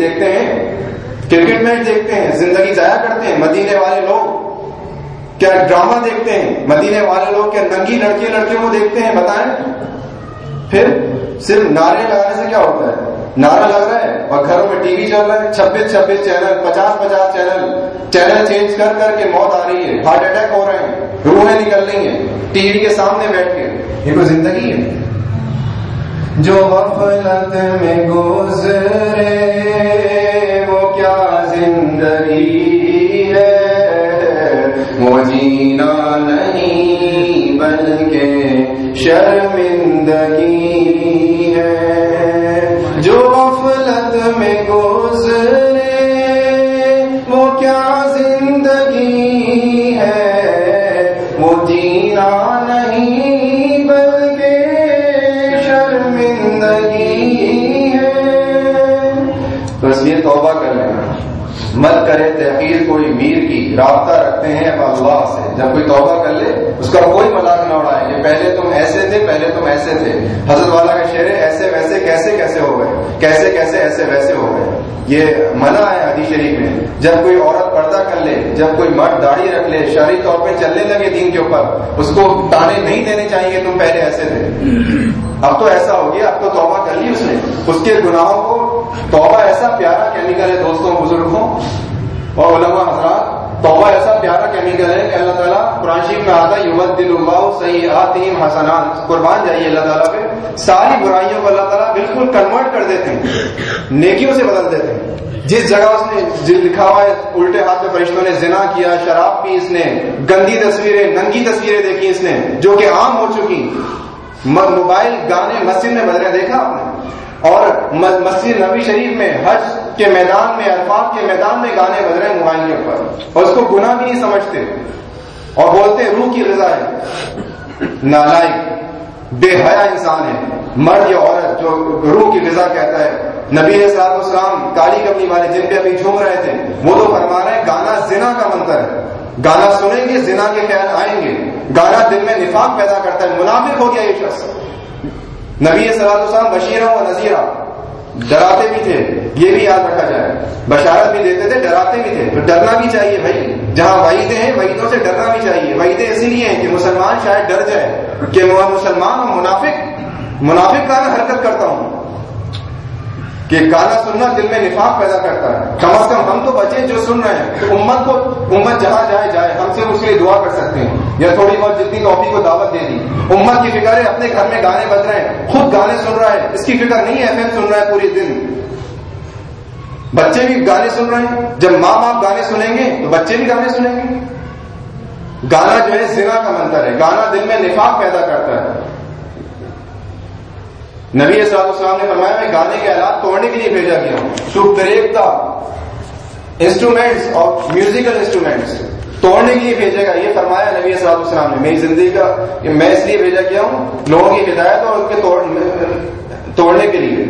دیکھتے ہیں، کرکٹ میچ دیکھتے ہیں، زندگی ضائع کرتے ہیں، مدینے والے لوگ۔ کیا ڈرامہ دیکھتے ہیں، مدینے والے لوگ کیا ننگی لڑکے لڑکے کو دیکھتے ہیں، بتائیں۔ پھر صرف نعرے لگانے سے کیا ہوتا ہے؟ نعرہ لگ رہا ہے اور گھروں میں ٹی وی چل رہا ہے، چھبیس چھبیس چینل، پچاس پچاس چینل۔ چینل چینج کر کر کے موت آ رہی ہے، ہارٹ اٹیک ہو رہے ہیں، روحیں نکل رہی ہیں، ٹی وی کے سامنے بیٹھ کے۔ یہ کوئی زندگی ہے؟ جو غفلت میں گزرے، وہ کیا زندگی ہے؟ وہ جینا نہیں، بلکہ شرمندگی ہے۔ جو غفلت میں گزرے تحقیر کوئی میر کی رابطہ رکھتے ہیں اللہ سے۔ جب کوئی توبہ کر لے، اس کا کوئی مذاق نہ اڑائے کہ پہلے تم ایسے تھے، پہلے تم ایسے تھے۔ حضرت والا کا شعر ہے، ایسے ویسے، کیسے کیسے ہو گئے؟ کیسے کیسے ایسے ویسے ہو گئے؟ یہ منع ہے حدیث شریف میں۔ جب کوئی عورت پردہ کر لے، جب کوئی مرد داڑھی رکھ لے، شرعی طور پہ چلنے لگے دین کے اوپر، اس کو تانے نہیں دینے چاہیے تم پہلے ایسے تھے۔ اب تو ایسا ہو گیا، اب تو توبہ کر لی اس نے۔ اس کے گناہوں کو، توبہ ایسا پیارا کیمیکل ہے دوستوں، بزرگوں اور علماء حضرات، توبہ ایسا پیارا کیمیکل ہے کہ اللہ تعالیٰ قرآن شریف میں آتا یومت دل اللہ صحیح آتیم حسنات۔ قربان جائیے اللہ تعالیٰ پہ۔ ساری برائیوں کو اللہ تعالیٰ بالکل کنورٹ کر دیتے ہیں۔ نیکیوں سے بدل دیتے ہیں۔ جس جگہ اس نے لکھا ہوا ہے، الٹے ہاتھ میں فرشتوں نے زنا کیا، شراب پی اس نے، گندی تصویریں، ننگی تصویریں دیکھی اس نے، جو کہ عام ہو چکی۔ موبائل، گانے، مسجد میں بدلے، دیکھا آپ نے؟ اور مسجد نبی شریف میں، حج کے میدان میں، الفاظ کے میدان میں گانے بج رہے ہیں موبائل کے اوپر اور اس کو گناہ بھی نہیں سمجھتے۔ اور بولتے، روح کی رضا ہے۔ نالائق، بے حیا انسان ہے۔ مرد یا عورت، جو روح کی رضا کہتا ہے۔ نبی صاحب اسلام کالی کمنی والے جن پہ ابھی جھوم رہے تھے، وہ تو فرما رہے ہیں، گانا زنا کا منتر ہے۔ گانا سنیں گے، زنا کے خیال آئیں گے۔ گانا دل میں نفاق پیدا کرتا ہے۔ منافق ہو گیا یہ شخص۔ نبی صلاح السلام بشیرہ و نذیرہ. ڈراتے بھی تھے، یہ بھی یاد رکھا جائے۔ بشارت بھی دیتے تھے، ڈراتے بھی تھے۔ تو ڈرنا بھی چاہیے بھائی۔ جہاں وعیدیں ہیں، وعیدوں سے ڈرنا بھی چاہیے۔ وعیدیں اسی لیے ہیں کہ مسلمان شاید ڈر جائے کہ میں مسلمان اور منافق منافق کا میں حرکت کرتا ہوں۔ کہ گانا سننا دل میں نفاق پیدا کرتا ہے۔ کم از کم ہم تو بچے جو سن رہے ہیں، تو امت کو، امت جہاں جائے جائے۔ ہم سے اس کے لیے دعا کر سکتے ہیں۔ یا تھوڑی بہت جتنی ٹاپی کو دعوت دے دی۔ امت کی فکر ہے، اپنے گھر میں گانے بج رہے ہیں۔ خود گانے سن رہا ہے۔ اس کی فکر نہیں ہے ایف ایم سن رہا ہے پوری دن۔ بچے بھی گانے سن رہے ہیں۔ جب ماں باپ گانے سنیں گے، تو بچے بھی گانے سنیں گے۔ گانا جو ہے، زنا کا منتر ہے۔ گانا دل میں نفاق پیدا کرتا ہے۔ نبی اسرات السلام نے فرمایا، میں گانے کے آلات توڑنے کے لیے بھیجا گیا ہوں۔ ٹو بریک دا انسٹرومینٹس اور میوزیکل انسٹرومینٹس توڑنے کے لیے بھیجے گا یہ فرمایا نبی اسرات السلام نے۔ میری زندگی کا میں اس لیے بھیجا گیا ہوں، لوگوں کی ہدایت اور ان کے توڑنے کے لیے۔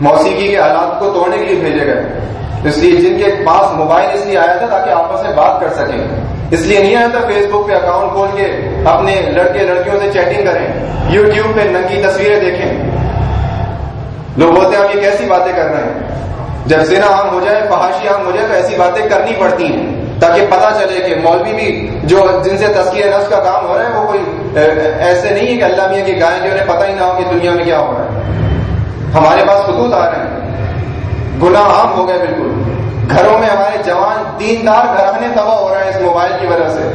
موسیقی کے آلات کو توڑنے کے لیے بھیجے گئے۔ اس لیے جن کے پاس موبائل اس لیے آیا تھا تاکہ آپس میں بات کر سکیں۔ اس لیے نہیں آیا تھا فیس بک پہ اکاؤنٹ کھول کے اپنے لڑکے لڑکیوں سے چیٹنگ کریں یو ٹیوب پہ ننگی تصویریں دیکھیں۔ لوگ بولتے ہیں آپ یہ کیسی باتیں کر رہے ہیں؟ جب زنا عام ہو جائے، فحاشی عام ہو جائے تو ایسی باتیں کرنی پڑتی ہیں تاکہ پتا چلے کہ مولوی بھی جو جن سے تسکیر نفس کا کام ہو رہا ہے، وہ کوئی ایسے نہیں ہے کہ اللہ میاں کی گائے جو انہیں پتہ ہی نہ ہو کہ دنیا میں کیا ہو رہا ہے۔ ہمارے پاس خطوط آ رہے ہیں۔ گناہ عام ہو گئے بالکل۔ گھروں میں ہمارے جوان دیندار گھرانے تباہ ہو رہے ہیں اس موبائل کی وجہ سے۔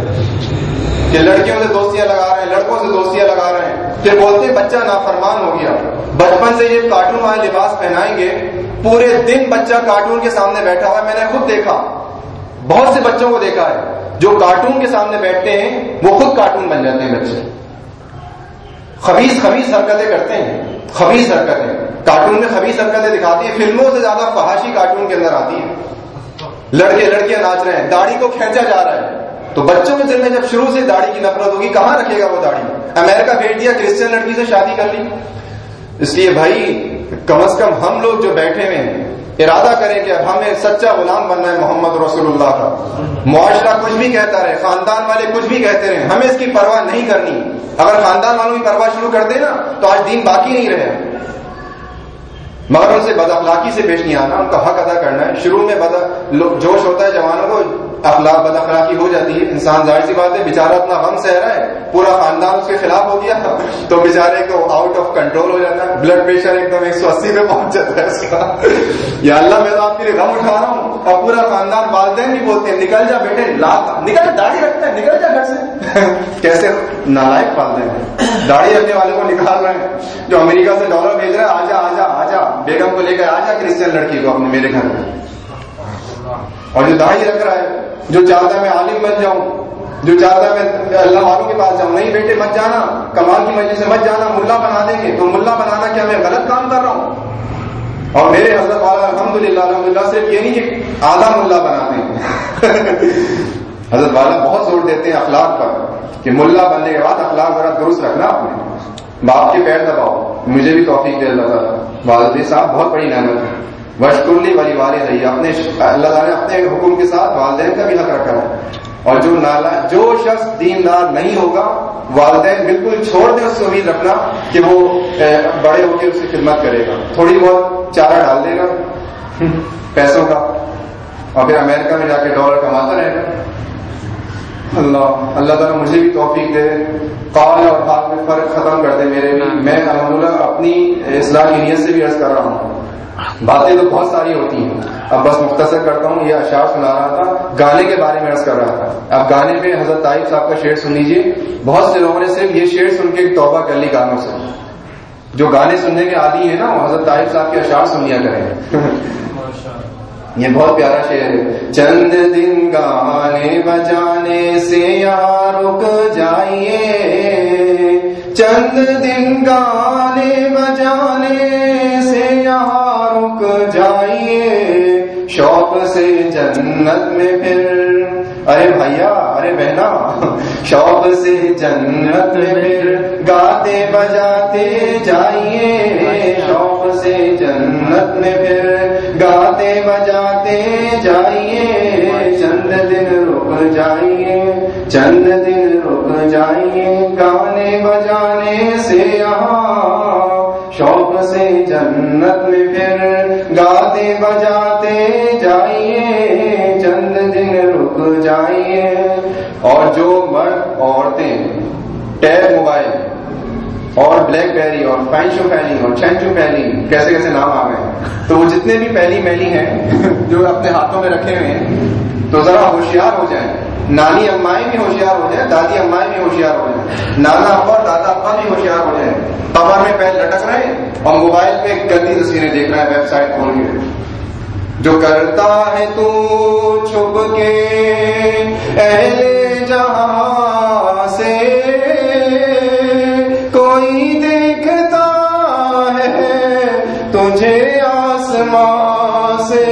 کہ لڑکیوں سے دوستیاں لگا رہے ہیں، لڑکوں سے دوستیاں لگا رہے ہیں۔ پھر بولتے بچہ نافرمان ہو گیا۔ بچپن سے یہ کارٹون والے لباس پہنائیں گے۔ پورے دن بچہ کارٹون کے سامنے بیٹھا ہوا ہے، میں نے خود دیکھا۔ بہت سے بچوں کو دیکھا ہے۔ جو کارٹون کے سامنے بیٹھتے ہیں، وہ خود کارٹون بن جاتے ہیں بچے۔ خبیص خبیص حرکتیں کرتے ہیں۔ خبیص حرکتیں۔ کارٹون میں خبیص حرکتیں دکھاتی ہیں۔ فلموں سے زیادہ فحاشی کارٹون کے اندر آتی ہے لڑکے لڑکیاں ناچ رہے ہیں، داڑھی کو کھینچا جا رہا ہے۔ تو بچوں کے دل میں جب شروع سے داڑھی کی نفرت ہوگی، کہاں رکھے گا وہ داڑھی؟ امریکہ بھیج دیا کرسچن لڑکی سے شادی کر لی۔ اس لیے بھائی، کم از کم ہم لوگ جو بیٹھے ہوئے ہیں، ارادہ کریں کہ اب ہمیں سچا غلام بننا ہے محمد رسول اللہ کا۔ معاشرہ کچھ بھی کہتا رہے، خاندان والے کچھ بھی کہتے رہے، ہمیں اس کی پرواہ نہیں کرنی۔ اگر خاندان والوں کی پرواہ شروع کر دے نا، تو آج دین باقی نہیں رہے۔ مگر ان سے بد اخلاقی سے پیش نہیں آنا، ان کا حق ادا کرنا ہے۔ شروع میں بد جوش ہوتا ہے جوانوں کو اخلاق بد اخلاقی ہو جاتی ہے انسان ظاہر سی بات ہے بےچارا اپنا غم سہ رہا ہے، پورا خاندان اس کے خلاف ہو گیا۔ تو بےچارے کو آؤٹ آف کنٹرول ہو جاتا ہے۔ بلڈ پریشر ایک دم ایک سو اسی پہ پہنچ جاتا ہے اس کا۔ یا اللہ، میں تو آپ کے لیے غم اٹھا رہا ہوں۔ اور پورا خاندان والدین بھی بولتے ہیں، نکل جا بیٹے، لاکھ، نکل، داڑھی رکھتا ہے نکل جا گھر سے۔ کیسے نالائق والدین ہیں۔ داڑھی رکھنے والے کو نکال رہے ہیں۔ جو امریکہ سے ڈالر بھیج رہے ہیں آجا آجا آجا، بیگم کو لے کر آجا، کرسچن لڑکی کو اپنے میرے گھر میں۔ اور جو داڑھی رکھ رہا ہے جو چاہتا ہے میں عالم بن جاؤں، جو چاہتا ہے میں اللہ والوں کے پاس جاؤں، نہیں بیٹے، مت جانا، کمال کی وجہ سے مت جانا، ملا بنا دیں گے، تو ملا بنانا کیا میں غلط کام کر رہا ہوں؟ اور میرے حضرت والا الحمد للہ الحمد للہ صرف یہ نہیں کہ آدھا ملا بناتے ہیں حضرت والا بہت زور دیتے ہیں اخلاق پر، کہ ملا بننے کے بعد اخلاق ذرا درست رکھنا اپنے۔ باپ کے پیر دباؤ، مجھے بھی توفیق دے اللہ تعالیٰ۔ والد صاحب بہت بڑی نعمت ہے۔ وشکرلی والی والد رہی اپنے اللہ تعالیٰ نے اپنے حکم کے ساتھ والدین کا بھی حق رکھا ہے۔ اور جو نالا جو شخص دیندار نہیں ہوگا والدین بالکل چھوڑ دیں اس سے امید رکھنا کہ وہ بڑے ہو کے اس کی خدمت کرے گا۔ تھوڑی بہت چارہ ڈال دے گا پیسوں کا۔ اور پھر امریکہ میں جا کے ڈالر کماتا رہے گا۔ اللہ اللہ تعالیٰ مجھے بھی توفیق دے۔ قال اور بات میں فرق ختم کر دے میرے بھی۔ میں الحمد اپنی اصلاح کی نیت سے بھی عرض کر رہا ہوں۔ باتیں تو بہت ساری ہوتی ہیں۔ اب بس مختصر کرتا ہوں یہ اشعار سنا رہا تھا گانے کے بارے میں عرض کر رہا تھا۔ اب گانے میں حضرت طائف صاحب کا شعر سن لیجیے بہت سے لوگوں نے صرف یہ شعر سن کے توبہ کر لی گانوں سے۔ جو گانے سننے کے عادی ہیں نا وہ حضرت طائف صاحب کے اشعار سن لیا کریں۔ یہ بہت پیارا شعر ہے۔ چند دن گانے بجانے سے یہاں رک جائیے۔ چند دن گانے جنت میں پھر۔ ارے بھیا ارے بہنا شوق سے جنت میں پھر گاتے بجاتے جائیے۔ شوق سے جنت میں پھر گاتے بجاتے جائیے۔ چند دن رک جائیے، چند دن رک جائیے گانے بجانے سے۔ یہاں شوق سے جنت میں پھر گاتے بجاتے جو مرد عورتیں ٹیب موبائل اور بلیک بیری اور فینشو پہلی اور چینچو پہلی کیسے کیسے نام آ گئے؟ تو وہ جتنے بھی پہلی میلی ہیں، جو اپنے ہاتھوں میں رکھے ہوئے ہیں، تو ذرا ہوشیار ہو جائیں۔ نانی امائیں بھی ہوشیار ہو جائیں، دادی امائیں بھی ہوشیار ہو جائیں۔ نانا ابا اور دادا ابا بھی ہوشیار ہو جائیں۔ کمر میں پیر لٹک رہے ہیں اور موبائل پہ گندی تصویریں دیکھ رہے ہیں ویب سائٹ کھول کے۔ جو کرتا ہے تو چھپ کے، اہل جہاں سے کوئی دیکھتا ہے تجھے آسمان سے۔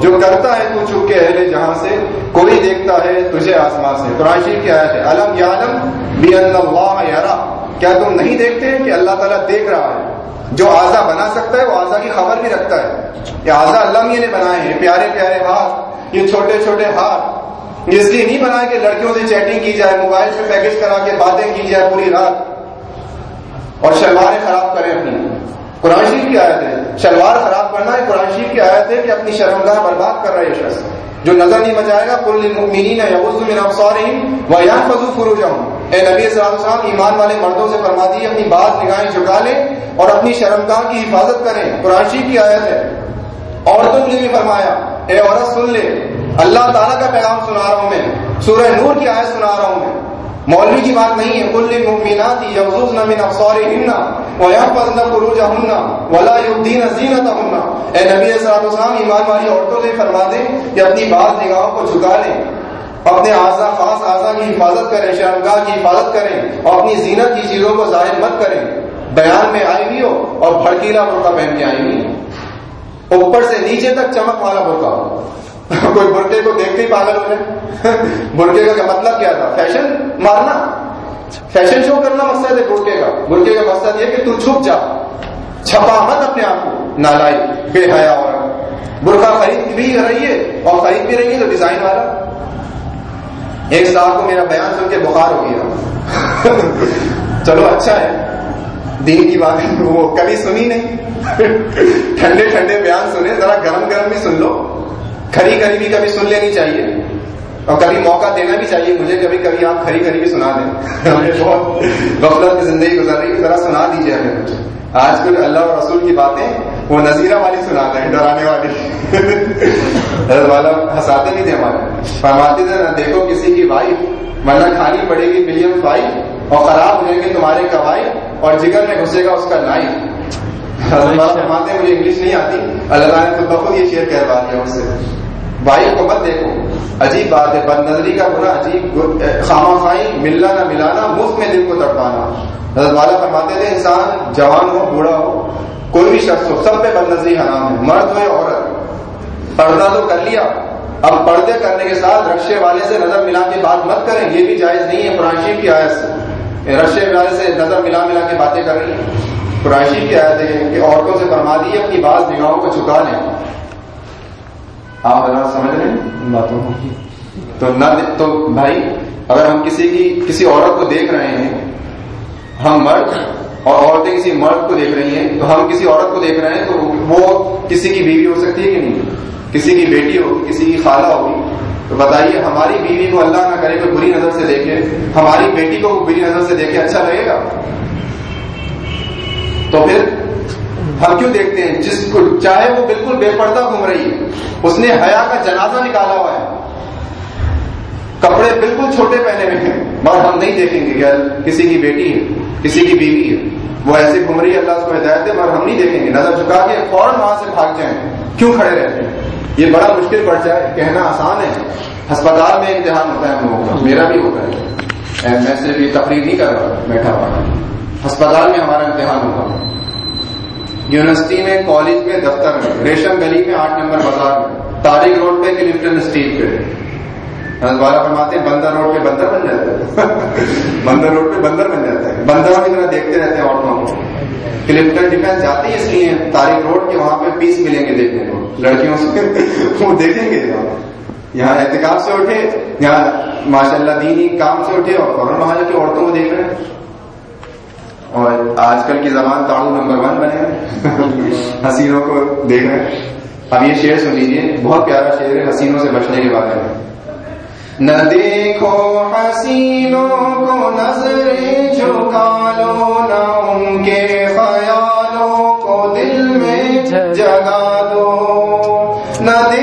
جو کرتا ہے تو چھپ کے اہل جہاں سے، کوئی دیکھتا ہے تجھے آسمان سے۔ قرآن شریف کی آیت ہے علم یا علم بھی اللہ یارا کیا تم نہیں دیکھتے کہ اللہ تعالیٰ دیکھ رہا ہے؟ جو آزا بنا سکتا ہے، وہ آزا کی خبر بھی رکھتا ہے۔ یہ آزا اللہ نے بنائے ہیں پیارے پیارے ہاتھ، یہ چھوٹے چھوٹے ہاتھ۔ اس لیے نہیں بنائے کہ لڑکیوں سے چیٹنگ کی جائے، موبائل سے پیکج کرا کے باتیں کی جائے پوری رات۔ اور شلواریں خراب کریں اپنی۔ قرآن شریف کی آیت ہے شلوار خراب کرنا ہے، قرآن شریف کی آیت ہے کہ اپنی شرمگاہ برباد کر رہے ہے شخص۔ جو نظر نہیں بچائے گا کل المؤمنین یغض من اے نبی صلی اللہ علیہ وسلم، ایمان والے مردوں سے فرما دیے اپنی بات نگاہیں جھکا لیں اور اپنی شرمگاہ کی حفاظت کریں۔ قرآن شریف کی آیت ہے۔ عورتوں کے لیے بھی فرمایا، اے عورت، سن لے۔ اللہ تعالیٰ کا پیغام سنا رہا ہوں میں۔ سورہ نور کی آیت سنا رہا ہوں میں۔ مولوی کی بات نہیں ہے۔ کل المؤمنات یغضضن من ابصارهن ويحفظن فروجهن ولا يبدين زينتهن۔ اے نبی صلی اللہ علیہ وسلم ایمان والی عورتوں سے فرما دیں کہ اپنی بعض نگاہوں کو جھکا لیں۔ اپنے اعضا، خاص اعضا کی حفاظت کریں، شرمگاہ کی حفاظت کریں اور اپنی زینت کی چیزوں کو ظاہر مت کریں۔ بیان میں آئی ہوئی ہو اور بھڑکیلا برقع پہن کے آئی ہوئی اوپر سے نیچے تک چمک والا برقع۔ ہو کوئی برقے کو دیکھتے ہی پاگل ہو جائے برقے کا مطلب کیا تھا؟ فیشن مارنا؟ فیشن شو کرنا مقصد ہے برقے کا۔ برقے کا مقصد یہ کہ تو چھپ جا۔ چھپا مت اپنے آپ کو۔ نالائی بے حیا اور برقع خرید بھی رہی ہے اور خرید بھی رہی ہے تو ڈیزائن والا۔ ایک صاحب کو میرا بیان سن کے بخار ہو گیا۔ چلو اچھا ہے۔ دین کی بات وہ کبھی سنی نہیں۔ ٹھنڈے ٹھنڈے بیان سنے، ذرا گرم گرم بھی سن لو۔ کھری کھری بھی کبھی سن لینی چاہیے اور کبھی موقع دینا بھی چاہیے مجھے کبھی کبھی آپ کھری کھری بھی سنا دیں۔ ہمیں بہت غفلت کی زندگی گزر رہی ہے، ذرا سنا دیجیے ہمیں۔ کچھ آج کل اللہ اور رسول کی باتیں وہ نذیرہ والی سنا دیں، ڈرانے والی۔ حضرت والا ہنساتے نہیں تھے ہمارے۔ فرماتے تھے، نہ دیکھو کسی کی وائف ورنہ کھانی پڑے گی ملین فائف اور خراب ہو جائیں گے تمہارے کوائی اور جگر میں گھسے گا اس کا نائی۔ والا فرماتے ہیں، مجھے انگلش نہیں آتی۔ اللہ تعالیٰ نے تو بخود یہ شعر کہوا دیا اس سے۔ بھائی کو مت دیکھو۔ عجیب بات ہے بد نظری کا گناہ عجیب خامہ خائی، ملنا نہ ملانا، مفت میں دل کو تڑپانا۔ حضرت والا فرماتے تھے، انسان جوان ہو، بوڑھا ہو، کوئی بھی شخص ہو، سب پہ بد نظری حرام ہے۔ مرد ہو یا عورت، پردہ تو کر لیا۔ اب پردے کرنے کے ساتھ رقشے والے سے نظر ملا کے بات مت کریں، یہ بھی جائز نہیں ہے قرآن کی آیت سے۔ رقشے والے سے نظر ملا ملا کے باتیں کر رہی ہیں۔ قرآن کی آیت ہے کہ عورتوں سے فرما دی، اپنی بعض نگاہوں کو چکا لیں۔ آپ حضرات سمجھ رہے ہیں؟ تو نہ تو بھائی اگر ہم کسی کی کسی عورت کو دیکھ رہے ہیں ہم مرد اور عورتیں کسی مرد کو دیکھ رہی ہیں تو ہم کسی عورت کو دیکھ رہے ہیں تو وہ کسی کی بیوی ہو سکتی ہے کہ نہیں؟ کسی کی بیٹی ہوگی کسی کی خالہ ہوگی۔ تو بتائیے ہماری بیوی کو اللہ نہ کرے کوئی بری نظر سے دیکھے۔ ہماری بیٹی کو بری نظر سے دیکھے اچھا لگے گا؟ تو پھر ہم کیوں دیکھتے ہیں؟ جس کو چاہے وہ بالکل بے پردہ گھوم رہی ہے۔ اس نے حیا کا جنازہ نکالا ہوا ہے۔ کپڑے بالکل چھوٹے پہنے ہوئے ہیں۔ مگر ہم نہیں دیکھیں گے کہ کسی کی بیٹی ہے، کسی کی بیوی ہے۔ وہ ایسے گھوم رہی ہے، اللہ اس کو ہدایت ہے مگر ہم نہیں دیکھیں گے۔ نظر جھکا کے فوراً وہاں سے بھاگ جائیں۔ کیوں کھڑے رہتے ہیں یہ بڑا مشکل پڑ جائے کہنا آسان ہے۔ ہسپتال میں امتحان ہوتا ہے، ہم لوگوں کا۔ میرا بھی ہوتا ہے۔ میں صرف یہ تقریر نہیں کر رہا بیٹھا ہوا ہسپتال میں ہمارا امتحان ہوتا ہے یونیورسٹی میں کالج میں دفتر میں، ریشم گلی میں آٹھ نمبر بازار میں، تاریخ روڈ پہ کلفٹن اسٹریٹ پہ۔ والا فرماتے ہیں، بندر روڈ پہ بندر بن جاتا ہے۔ بندر روڈ پہ بندر بن جاتا ہے۔ بندروں کی طرح دیکھتے رہتے ہیں عورتوں کو۔ کلفٹن ڈیفینس جاتے ہیں اس لیے تاریخ روڈ کے وہاں پہ پیس ملیں گے دیکھنے کو۔ لڑکیوں سے وہ دیکھیں گے۔ یہاں احتکاب سے اٹھے، یہاں ماشاء اللہ دینی کام سے اٹھے اور فوراً وہاں کے عورتوں کو دیکھ رہے ہیں۔ اور آج کل کی زبان تاڑو نمبر ون بنے حسینوں کو دیکھ رہے اب یہ شعر سن لیجیے بہت پیارا شعر ہے، حسینوں سے بچنے کے بارے میں۔ نہ دیکھو حسینوں کو نظریں جھکا لو نہ ان کے خیالوں کو دل میں جگا دو۔ نہ دیکھو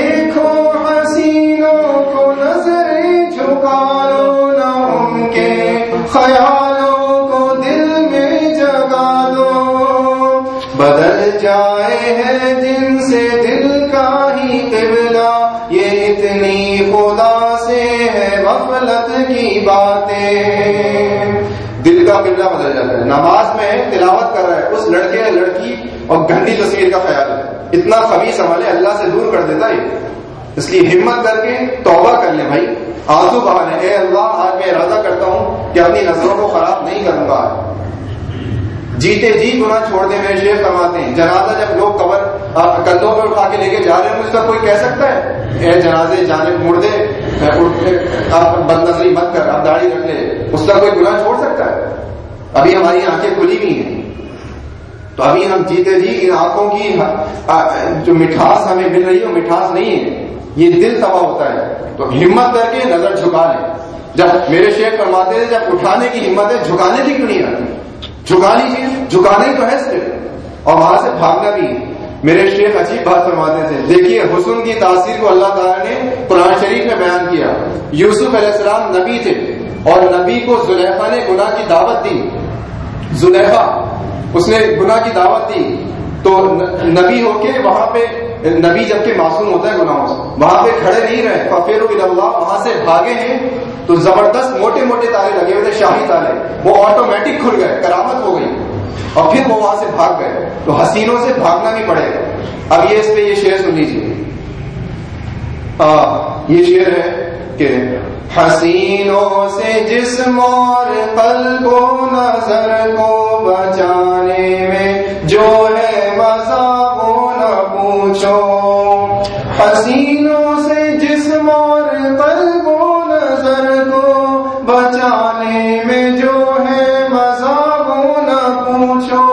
ہے نماز میں تلاوت کر رہا ہے، اس لڑکے، لڑکی اور گندی تصویر کا خیال ہے۔ اتنا خبیص عمل ہے اللہ سے دور کر دیتا ہے۔ اس لیے ہمت کر کے توبہ کر لیں بھائی۔ آنسو بہانے اے اللہ، آج میں ارادہ کرتا ہوں کہ اپنی نظروں کو خراب نہیں کروں گا۔ جیتے جی گنا چھوڑ دیں میرے شیخ فرماتے ہیں۔ جنازہ جب لوگ کور کندھوں پر اٹھا کے لے کے جا رہے ہیں اس کا کوئی کہہ سکتا ہے؟ اے جنازے جانے مردے بد نظری مت کر آپ داڑھی رکھ لے۔ اس کا کوئی گناہ چھوڑ سکتا ابھی ہماری آنکھیں کھلی ہوئی ہیں۔ تو ابھی ہم جیتے جی ان آنکھوں کی جو مٹھاس ہمیں مل رہی ہے، وہ مٹھاس نہیں ہے۔ یہ دل تباہ ہوتا ہے۔ تو ہمت کر کے نظر جھکا لیں۔ جب میرے شیخ فرماتے تھے جب اٹھانے کی ہمت ہے جھکانے کی کیوں نہیں آتی جھکانی چیز، جھکانے تو ہے صرف اور وہاں سے بھاگنا بھی۔ میرے شیخ عجیب بات فرماتے تھے۔ دیکھیے، حسن کی تاثیر کو اللہ تعالیٰ نے قرآن شریف میں بیان کیا۔ یوسف علیہ السلام نبی تھے۔ اور نبی کو زلیفا نے گناہ کی دعوت دی۔ زلیفا اس نے گناہ کی دعوت دی۔ تو نبی ہو کے وہاں پہ، نبی جبکہ معصوم ہوتا ہے گناہوں سے، وہاں پہ کھڑے نہیں رہے۔ ففیر اللہ وہاں سے بھاگے ہیں۔ تو زبردست موٹے موٹے تالے لگے ہوئے تھے، شاہی تالے وہ آٹومیٹک کھل گئے، کرامت ہو گئی۔ اور پھر وہ وہاں سے بھاگ گئے۔ تو حسینوں سے بھاگنا بھی پڑے۔ گا اب یہ اس پہ یہ شعر سن لیجیے یہ شعر ہے۔ کہ حسینوں سے جسم اور قلب و نظر کو بچانے میں جو ہے مزہ وہ نہ پوچھو۔ حسینوں سے جسم اور قلب و نظر کو بچانے میں جو ہے مزہ وہ نہ پوچھو۔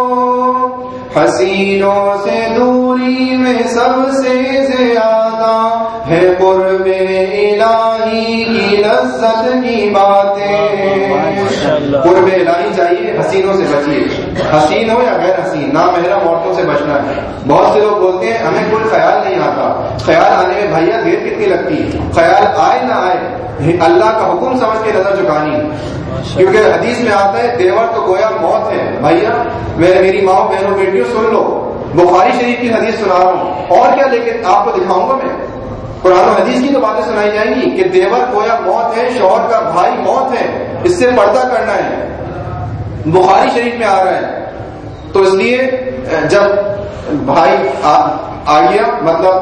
حسینوں سے دوری میں سب سے زیادہ لذت کی باتیں۔ قرب الہی چاہیے حسینوں سے بچیے۔ حسین ہو یا غیر حسین نہ محرم عورتوں سے بچنا ہے۔ بہت سے لوگ بولتے ہیں ہمیں کوئی خیال نہیں آتا۔ خیال آنے میں بھیا دیر کتنی لگتی خیال آئے نہ آئے اللہ کا حکم سمجھ کے نظر چکانی کیونکہ حدیث میں آتا ہے دیور تو گویا موت ہے۔ بھیا میں میری ماں بہنوں بیٹیوں سن لو۔ بخاری شریف کی حدیث سنا رہا ہوں۔ اور کیا لے کے آپ کو دکھاؤں گا میں؟ قرآن و حدیث کی تو باتیں سنائی جائیں گی کہ دیور کویا موت ہے، شوہر کا بھائی موت ہے، اس سے پردہ کرنا ہے۔ بخاری شریف میں آ رہا ہے۔ تو اس لیے جب بھائی آ گیا مطلب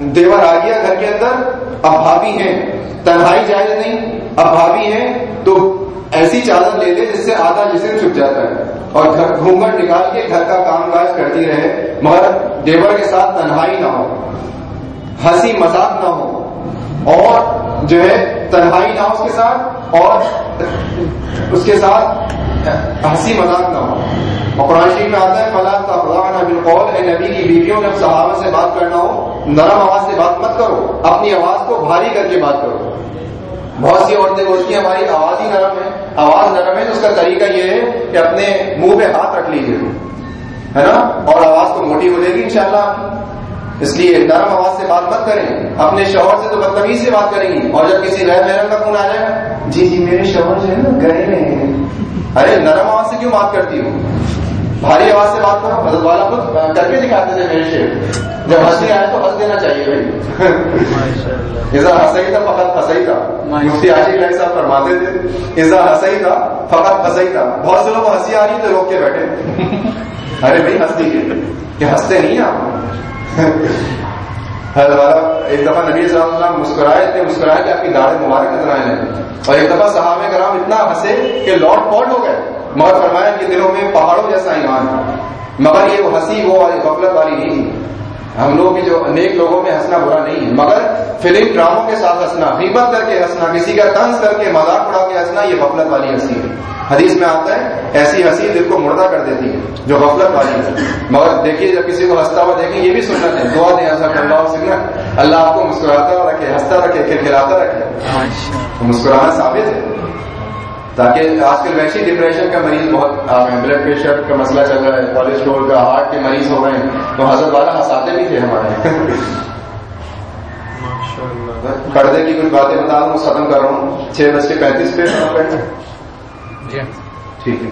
دیور آ گیا گھر کے اندر، اب بھابھی ہیں۔ تنہائی جائز نہیں، اب بھابھی ہیں۔ تو ایسی چادر لے لے، جس سے آدھا جسم چھپ جاتا ہے۔ اور گھر گھونگٹ نکال کے گھر کا کام کاج کرتی رہے۔ مگر دیور کے ساتھ تنہائی نہ ہو۔ ہنسی مذاق نہ ہو۔ اور جو ہے تنہائی نہ ہو اس کے ساتھ، اور اس کے ساتھ ہنسی مذاق نہ ہو۔ اور قرآن شریف میں آتا ہے فلاں کا بالقول اے نبی کی بیویوں جب صحابہ سے بات کرنا ہو، نرم آواز سے بات مت کرو، اپنی آواز کو بھاری کر کے بات کرو۔ بہت سی عورتیں بولتی ہیں، ہماری آواز ہی نرم ہے، آواز نرم ہے، تو اس کا طریقہ یہ ہے کہ اپنے منہ پہ ہاتھ رکھ لیجیے ہے نا؟ اور آواز تو موٹی ہو جائے گی انشاءاللہ۔ اس لیے نرم آواز سے بات مت کریں۔ اپنے شوہر سے تو بدتمیز سے بات کریں گی۔ اور جب کسی غیر محرم کا فون آ جائے گا جی جی میرے شوہر جو ہے نا گئے ہیں۔ ارے نرم آواز سے کیوں بات کرتی ہوں بھاری آواز سے بات کرو۔ حضرت والا خود کر کے دکھاتے تھے میرے شیر جب ہنسی آئے تو ہنس دینا چاہیے بھائی۔ ایزا ہنسائی تھا فقط ہنسائی تھا۔ مفتی عاشق علیہ صاحب فرماتے تھے ایزا ہنسائی تھا فقط ہنسائی تھا۔ بہت سے لوگ ہنسی آ رہی تو روک کے بیٹھے۔ ارے بھائی ہنستی کہ ہنستے نہیں آپ۔ ایک دفعہ نبی صلی اللہ علیہ وسلم مسکرائے تھے، مسکرائے کہ آپ کی داڑھی مبارک نظر آئے اور ایک دفعہ صحابہ کرام اتنا ہنسے کہ لوٹ پوٹ ہو گئے۔ مگر فرمایا کہ دلوں میں پہاڑوں جیسا ایمان۔ مگر یہ وہ ہنسی، وہ غفلت والی نہیں۔ ہم لوگ بھی جو نیک لوگوں میں ہنسنا برا نہیں ہے۔ مگر فلم ڈراموں کے ساتھ ہنسنا، غیبت کر کے ہنسنا، کسی کا طنز کر کے مذاق اڑا کے ہنسنا، یہ غفلت والی ہنسی ہے۔ حدیث میں آتا ہے ایسی ہنسی دل کو مردہ کر دیتی ہے جو غفلت والی ہے مگر دیکھیے جب کسی کو ہنستا ہوا دیکھیں یہ بھی سننا ہے۔ دعا دیں ایسا اللہ سننا اللہ آپ کو مسکراتا رکھے ہنستا رکھے کھلکھلاتا رکھے۔ مسکرانا ثابت ہے۔ تاکہ آج کل ویسے ڈپریشن کا مریض بہت آ گئے بلڈ پریشر کا مسئلہ چل رہا ہے۔ کولیسٹرول کا ہارٹ کے مریض ہو گئے تو حضرت والا ہنساتے بھی تھے ہمارے۔ پردے کی کچھ باتیں بتا دوں ختم کر رہا ہوں۔ چھ بج کے پینتیس پہ جی ہاں جی۔ ٹھیک ہے۔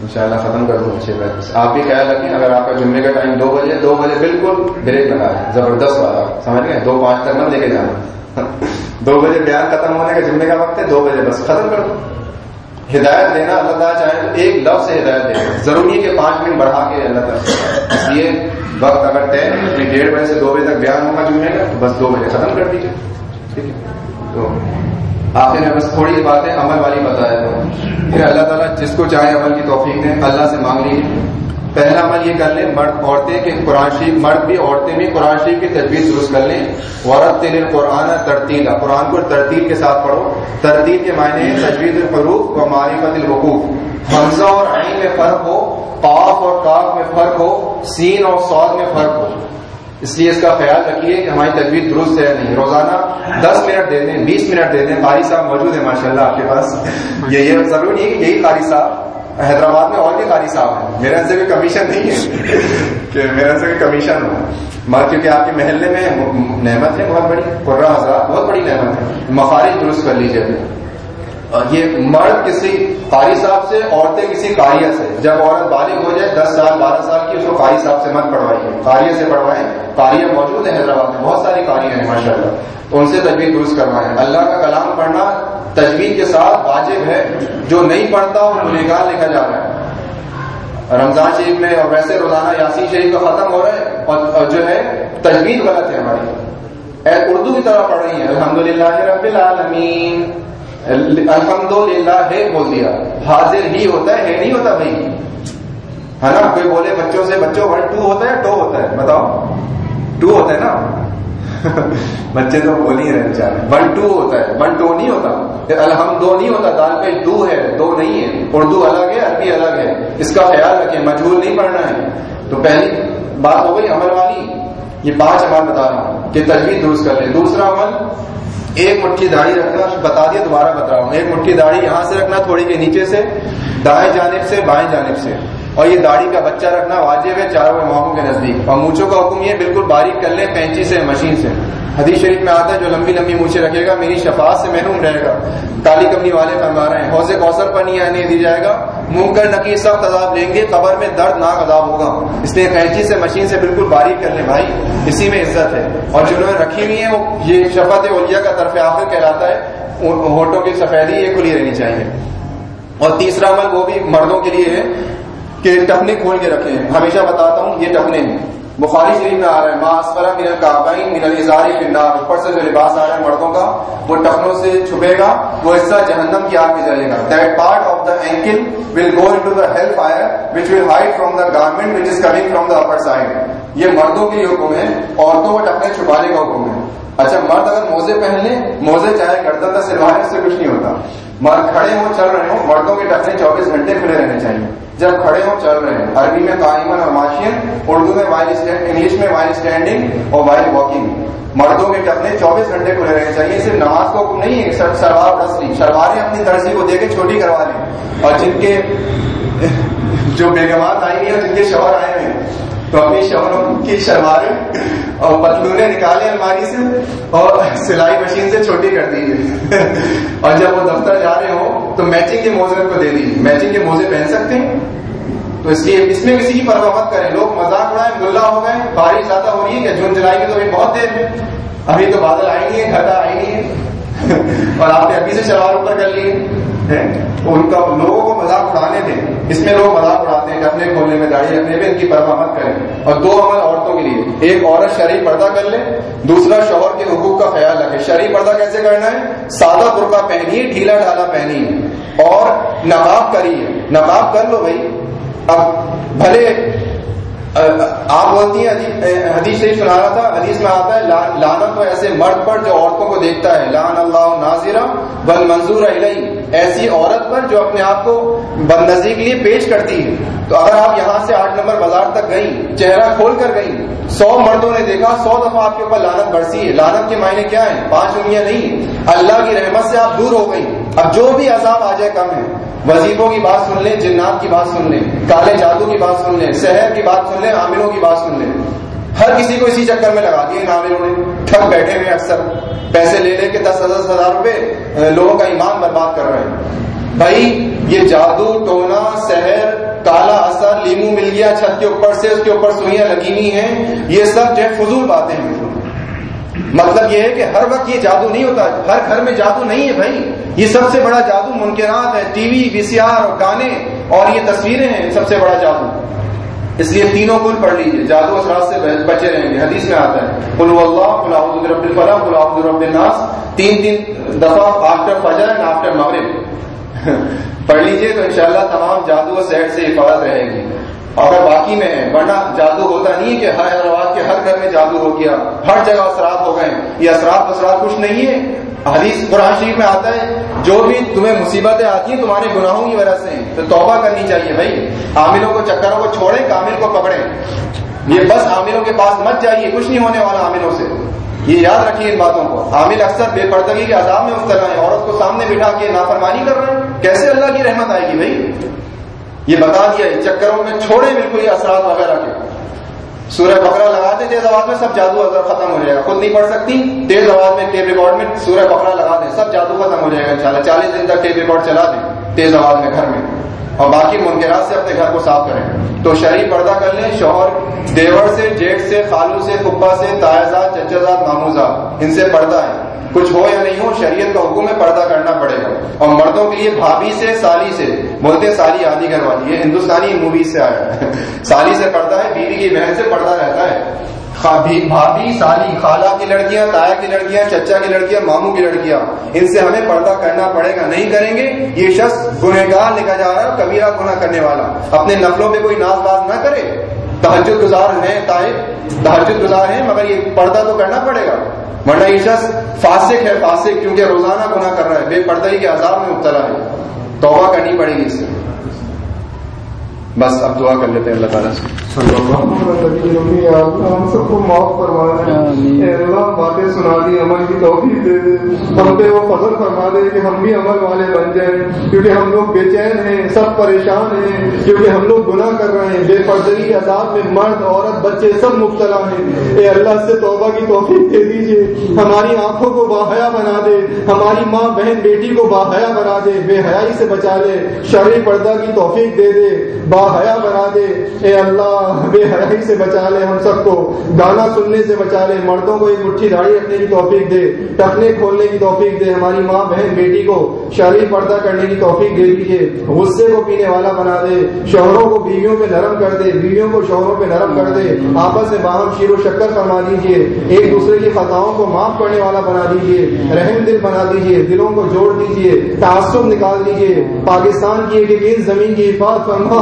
ان شاء اللہ ختم کر دوں چھ پینتیس آپ بھی خیال رکھیں، اگر آپ کا جمعے کا ٹائم دو بجے دو بجے بالکل بریک لگا ہے زبردست والا سمجھ گئے؟ دو پانچ تک مت لے کے جانا دو بجے بیان ختم ہونے کا جمعے کا وقت ہے، دو بجے بس۔ ختم کر دو۔ ہدایت دینا اللہ تعالیٰ چاہے تو ایک لفظ سے ہدایت دینا۔ ضروری ہے کہ پانچ منٹ بڑھا کے اللہ تعالیٰ اس لیے وقت اگر طے ڈیڑھ بجے سے دو بجے تک بیان ہوگا جمعے کا بس دو بجے ختم کر دیجیے ٹھیک ہے۔ تو آخر میں بس تھوڑی باتیں عمل والی بتایا تو۔ پھر اللہ تعالیٰ جس کو چاہے عمل کی توفیق دیں اللہ سے مانگ پہلا عمل یہ کر لیں مرد، عورتیں کہ قرآن شریف، مرد بھی، عورتیں بھی قرآن شریف کی تجویز درست کر لیں۔ ورت تیل قرآن ترتیل قرآن کو ترتیل کے ساتھ پڑھو۔ ترتیل کے معنی ہیں تجویز الفروف و معرفت الوقوف۔ حمزہ اور عین میں فرق ہو، قاف اور کاف میں فرق ہو، سین اور سعود میں فرق ہو۔ اس لیے اس کا خیال رکھیے کہ ہماری تجویز درست ہے نہیں؟ روزانہ دس منٹ دے دیں، بیس منٹ دے دیں۔ قاری صاحب موجود ہیں ماشاء اللہ آپ کے پاس۔ یہ ضروری ہے کہ یہی قاری صاحب، حیدرآباد میں اور بھی قاری صاحب ہیں۔ میرے سے بھی کمیشن نہیں ہے کہ میرے سے بھی کمیشن ہو۔ مگر کیونکہ آپ کے محلے میں نعمت ہے بہت بڑی، قرہ حضرات، بہت بڑی نعمت ہے۔ مخارج درست کر لیجیے یہ مرد کسی قاری صاحب سے، عورتیں کسی قاریہ سے۔ جب عورت بالغ ہو جائے، دس سال، بارہ سال کی، اس کو قاری صاحب سے مت پڑھوائیے۔ قاریہ سے پڑھوائیں۔ قاریہ موجود ہے حیدرآباد میں، بہت ساری قاریاں ہیں ماشاء اللہ تو ان سے تجویز درست کروائیں اللہ کا کلام پڑھنا تجویز کے ساتھ واجب ہے۔ جو نہیں پڑھتا وہ گنہگار لکھا جا رہا ہے۔ رمضان شریف میں اور ویسے روزانہ یاسین شریف کا ختم ہو رہا ہے اور جو ہے تجویز غلط ہے ہماری۔ اے اردو کی طرح پڑھ رہی ہے الحمد للہ رب العالمین۔ الحمد للہ ہے بول دیا حاضر ہی ہوتا ہے نہیں ہوتا بھائی؟ ہے نا؟ کوئی بولے بچوں سے، بچوں ون ٹو ہوتا ہے، ٹو ہوتا ہے، بتاؤ؟ ٹو ہوتا ہے نا؟ بچے تو بول ہی رہے بیچارے۔ ون ٹو ہوتا ہے ون ٹو نہیں ہوتا۔ الحمد نہیں ہوتا، دال پہ دو ہے، دو نہیں ہے۔ اردو الگ ہے، عربی الگ ہے۔ اس کا خیال رکھیں مجبور نہیں پڑھنا ہے۔ تو پہلی بات ہو گئی عمل والی۔ یہ پانچ عمل بتا رہا ہوں کہ تجویز درست کر لیں۔ دوسرا عمل ایک مٹھی داڑھی رکھنا، بتا دیا، دوبارہ بتا رہا ہوں ایک مٹھی داڑھی یہاں سے رکھنا، تھوڑی کے نیچے سے، دائیں جانب سے، بائیں جانب سے۔ اور یہ داڑھی کا بچہ رکھنا واجب ہے چاروں اماموں کے نزدیک۔ اور مونچھوں کا حکم یہ بالکل باریک کر لیں، پینچی سے، مشین سے۔ حدیث شریف میں آتا ہے، جو لمبی لمبی مونچھے رکھے گا، میری شفاعت سے محروم رہے گا۔ کالی کمنی والے فرما رہے ہیں، حوض کوثر پر نہیں آنے دی جائے گا۔ منہ کر نکی سخت عذاب لیں گے، قبر میں درد ناک عذاب ہوگا۔ اس لیے قینچی سے، مشین سے بالکل باریک کر لیں، بھائی۔ اسی میں عزت ہے۔ اور جنہوں نے رکھی ہوئی ہے وہ یہ شفت اولیاء کا طرف آخر کہلاتا ہے۔ ہوٹوں کی سفیدی یہ کھلی رہنی چاہیے۔ اور تیسرا عمل وہ بھی مردوں کے لیے ہے کہ ٹپنے کھول کے رکھیں۔ ہمیشہ بتاتا ہوں، یہ ٹپنے ہیں۔ بخاری شریف میں آ رہا ہے ماں اسفرا من القابین من الازاری فی النار۔ اوپر سے جو لباس آ رہا ہے مردوں کا، وہ ٹخنوں سے چھپے گا، وہ حصہ جہنم کی آگ میں جلے گا۔ That part of the ankle will go into the hell fire which will hide from the garment which is coming from the upper side یہ مردوں کے حکم ہے عورتوں کو ٹکنے چھپانے کا حکم ہے۔ اچھا مرد اگر موزے پہن لیں موزے چاہے کرتا تھا سلوانے سے کچھ نہیں ہوتا۔ مرد کھڑے ہوں، چل رہے ہوں، مردوں کے ٹکنے چوبیس گھنٹے کھلے رہنے چاہیے۔ جب کھڑے ہوں، چل رہے ہیں۔ عربی میں قائمن اور معاشین اردو میں وائل انگلش میں وائل اسٹینڈنگ اور وائل واکنگ مردوں کے ٹکنے چوبیس گھنٹے کھلے رہنے چاہیے، صرف نماز کو نہیں ہے شلوار رس لی اپنی درجی کو دے کے چھوٹی کروا لیں۔ اور جن کے جو بیگمات آئی ہیں جن کے شوہر آئے ہیں تو اپنی شوہروں کی شلواریں اور پتلونے نکالے الماری سے اور سلائی مشین سے چھوٹی کر دیجیے اور جب وہ دفتر جا رہے ہوں تو میچنگ کے موزے کو دے دیجیے میچنگ کے موزے پہن سکتے ہیں؟ تو اس لیے اس میں کسی کی پرواہ مت کریں۔ لوگ مذاق اڑائیں، ملا ہو گئے۔ بارش زیادہ ہو رہی ہے کہ جون جولائی کی تو ابھی بہت دیر۔ ہے ابھی تو بادل آئے نہیں ہے گھر آئے نہیں ہے اور آپ نے ابھی سے شلوار اوپر کر لیے ان کا لوگوں کو مذاق اڑانے دیں۔ اس میں لوگ مذاق اڑاتے ہیں کہ اپنے کھولنے میں داڑھی رکھنے میں ان کی پرواہ مت کریں۔ اور دو عمل عورتوں کے لیے۔ ایک عورت شرعی پردہ کر لے، دوسرا شوہر کے حقوق کا خیال رکھے۔ شرعی پردہ کیسے کرنا ہے؟ سادہ برقع پہنیے ڈھیلا ڈھالا پہنیے اور نقاب کریے نقاب کر لو بھائی۔ اب بھلے آپ بولتی ہیں، حدیث شریف سنا رہا تھا، حدیث میں آتا ہے لانت تو ایسے مرد پر جو عورتوں کو دیکھتا ہے لان اللہ ناظرہ بل منظور ایسی عورت پر جو اپنے آپ کو بد نظیر کے لیے پیش کرتی ہے۔ تو اگر آپ یہاں سے آٹھ نمبر بازار تک گئی چہرہ کھول کر گئی سو مردوں نے دیکھا، سو دفعہ آپ کے اوپر لانت برسی ہے۔ لانت کے معنی کیا ہے پانچ انگلیاں نہیں، اللہ کی رحمت سے آپ دور ہو گئی اب جو بھی عذاب آ جائے کم ہے۔ وظیفوں کی بات سن لیں، جنات کی بات سن لیں، کالے جادو کی بات سن لیں شہر کی بات سن لیں عاملوں کی بات سن لیں۔ ہر کسی کو اسی چکر میں لگا دیے عاملوں نے۔ ٹھگ بیٹھے ہوئے اکثر۔ پیسے لے لے کے دس دس ہزار روپے لوگوں کا ایمان برباد کر رہے ہیں۔ بھائی، یہ جادو، ٹونا شہر کالا اثر لیمو مل گیا، چھت کے اوپر سے، اس کے اوپر سوئیاں لگی ہوئی ہیں، یہ سب جو ہے فضول باتیں ہیں۔ مطلب یہ ہے کہ ہر وقت یہ جادو نہیں ہوتا، ہر گھر میں جادو نہیں ہے بھائی۔ یہ سب سے بڑا جادو ممکنات ہے، ٹی وی وی سی آر اور گانے اور یہ تصویریں ہیں، سب سے بڑا جادو۔ اس لیے تینوں کل پڑھ لیجیے جادو اثرات سے بچے رہیں گے۔ حدیث میں آتا ہے کل اللہ رب الفلاح رب الناس۔ تین تین دفعہ آفٹر فجر اینڈ آفٹر مغرب۔ پڑھ لیجیے تو انشاءاللہ تمام جادو و سیٹ سے حفاظت رہے گی۔ اگر باقی میں ہے ورنہ جادو ہوتا نہیں کہ ہر رواد کے ہر گھر میں جادو ہو گیا، ہر جگہ اثرات ہو گئے یہ اثرات اثرات کچھ نہیں ہے۔ حدیث قرآن شریف میں آتا ہے، جو بھی تمہیں مصیبتیں آتی ہیں، تمہارے گناہوں کی وجہ سے تو توبہ کرنی چاہیے بھائی۔ عاملوں کو چکروں کو چھوڑیں، کامل کو پکڑیں۔ یہ بس عاملوں کے پاس مت جائیے، کچھ نہیں ہونے والا عاملوں سے۔ یہ یاد رکھیے ان باتوں کو۔ عامل اکثر بے پردگی کے عذاب میں مبتلا ہے عورت کو سامنے بٹھا کے نافرمانی کر رہے ہیں۔ کیسے اللہ کی رحمت آئے گی بھائی؟ یہ بتا دیا چکروں میں چھوڑے بالکل یہ اثرات وغیرہ کے۔ سورہ بکرا لگا دیں تیز آواز میں سب جادو اگر ختم ہو جائے گا۔ خود نہیں پڑھ سکتی، تیز آواز میں ٹیپ ریکارڈ میں سورہ بکرا لگا دیں سب جادو ختم ہو جائے گا انشاءاللہ۔ چالیس دن تک ٹیپ ریکارڈ چلا دیں تیز آواز میں گھر میں۔ اور باقی منکرات سے اپنے گھر کو صاف کریں۔ تو شریف پردہ کر لیں، شوہر دیور سے جیٹ سے، خالو سے پپا سے تائزاد چچازاد ماموزاد ان سے پردہ ہے کچھ ہو یا نہیں ہو، شریعت کا حکم ہے، پردہ کرنا پڑے گا۔ اور مردوں کے لیے بھابھی سے، سالی سے۔ بولتے سالی آدھی گھر والی، یہ ہندوستانی موویز سے آیا ہے۔ سالی سے پردہ ہے، بیوی کی بہن سے پردہ رہتا ہے۔ بھابھی، سالی، خالہ کی لڑکیاں، تایا کی لڑکیاں، چچا کی لڑکیاں، ماموں کی لڑکیاں۔ ان سے ہمیں پردہ کرنا پڑے گا۔ نہیں کریں گے، یہ شخص گنہگار لکھا جا رہا ہے کبیرہ گناہ کرنے والا۔ اپنے نفلوں پہ کوئی ناز باز نہ کرے۔ تحجد گزار ہیں تاہب تحجد گزار ہیں، مگر یہ پردہ تو کرنا پڑے گا۔ ورنہ یہ شخص فاسق ہے، فاسق، کیونکہ روزانہ گناہ کر رہا ہے، بے پردہ ہی کے عذاب میں مبتلا ہے۔ توبہ کرنی پڑے گی اس سے۔ بس اب دعا کر لیتے ہیں، اللہ تعالیٰ سے۔ ہم سب کو معاف فرمانا اللہ باتیں سنا دی عمل کی توفیق دے دے۔ ہم پہ وہ فضل فرما دے کہ ہم بھی عمل والے بن جائیں۔ کیونکہ ہم لوگ بے چین ہیں سب پریشان ہیں۔ کیونکہ ہم لوگ گناہ کر رہے ہیں بے پردگی عذاب میں مرد عورت بچے سب مبتلا ہیں۔ اے اللہ سے توبہ کی توفیق دے دیجیے ہماری آنکھوں کو باحیا بنا دے۔ ہماری ماں بہن بیٹی کو باحیا بنا دے۔ بے حیائی سے بچا لے۔ شرعی پردہ کی توفیق دے دے۔ با باحیا بنا دے۔ اے اللہ بے حیائی سے بچا لے ہم سب کو، گانا سننے سے بچا لے مردوں کو ایک مٹھی داڑھی رکھنے کی توفیق دے، ٹکنے کھولنے کی توفیق دے، ہماری ماں، بہن، بیٹی کو شرعی پردہ کرنے کی توفیق دے دیجیے غصے کو پینے والا بنا دے، شوہروں کو بیویوں پہ نرم کر دے، بیویوں کو شوہروں پہ نرم کر دے، آپس میں باہم شیر و شکر فرما دیجیے ایک دوسرے کی خطاؤں کو معاف کرنے والا بنا دیجیے رحم دل بنا دیجیے دلوں کو جوڑ دیجیے تعصب نکال دیجیے پاکستان کی ایک ایک زمین کی حفاظت فرما۔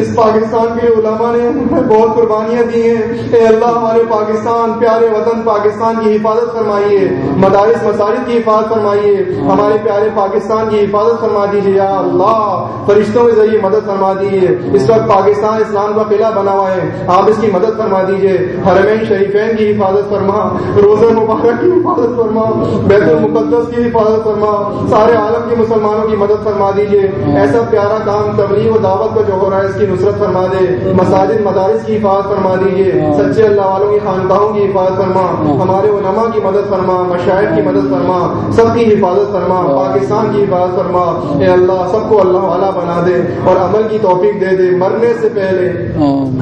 اس پاکستان کے علماء نے بہت قربانیاں دی ہیں۔ اے اللہ، ہمارے پاکستان، پیارے وطن پاکستان کی حفاظت فرمائیے۔ مدارس، مساجد کی حفاظت فرمائیے۔ ہمارے پیارے پاکستان کی حفاظت فرما دیجیے۔ یا اللہ، فرشتوں کے ذریعے مدد فرما دیجیے۔ اس وقت پاکستان اسلام کا قلعہ بنا ہوا ہے۔ آپ اس کی مدد فرما دیجیے۔ حرمین شریفین کی حفاظت فرما۔ روزہ مبارک کی حفاظت فرما۔ بیت المقدس کی حفاظت فرما۔ سارے عالم کے مسلمانوں کی مدد فرما دیجیے۔ ایسا پیارا کام تبلیغ و دعوت کا جو ہو رہا ہے، اس کی نصرت فرما دے۔ مساجد مدارس کی حفاظت فرما دیجیے سچے اللہ والوں کی خاندانوں کی حفاظت فرما ہمارے علماء کی مدد فرما مشاہد کی مدد فرما سب کی حفاظت فرما پاکستان کی حفاظت فرما۔ اے اللہ سب کو اللہ والا بنا دے اور عمل کی توفیق دے دے۔ مرنے سے پہلے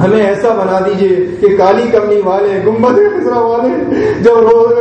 ہمیں ایسا بنا دیجیے کہ کالی کمنی والے گمبد خزرا والے جب روز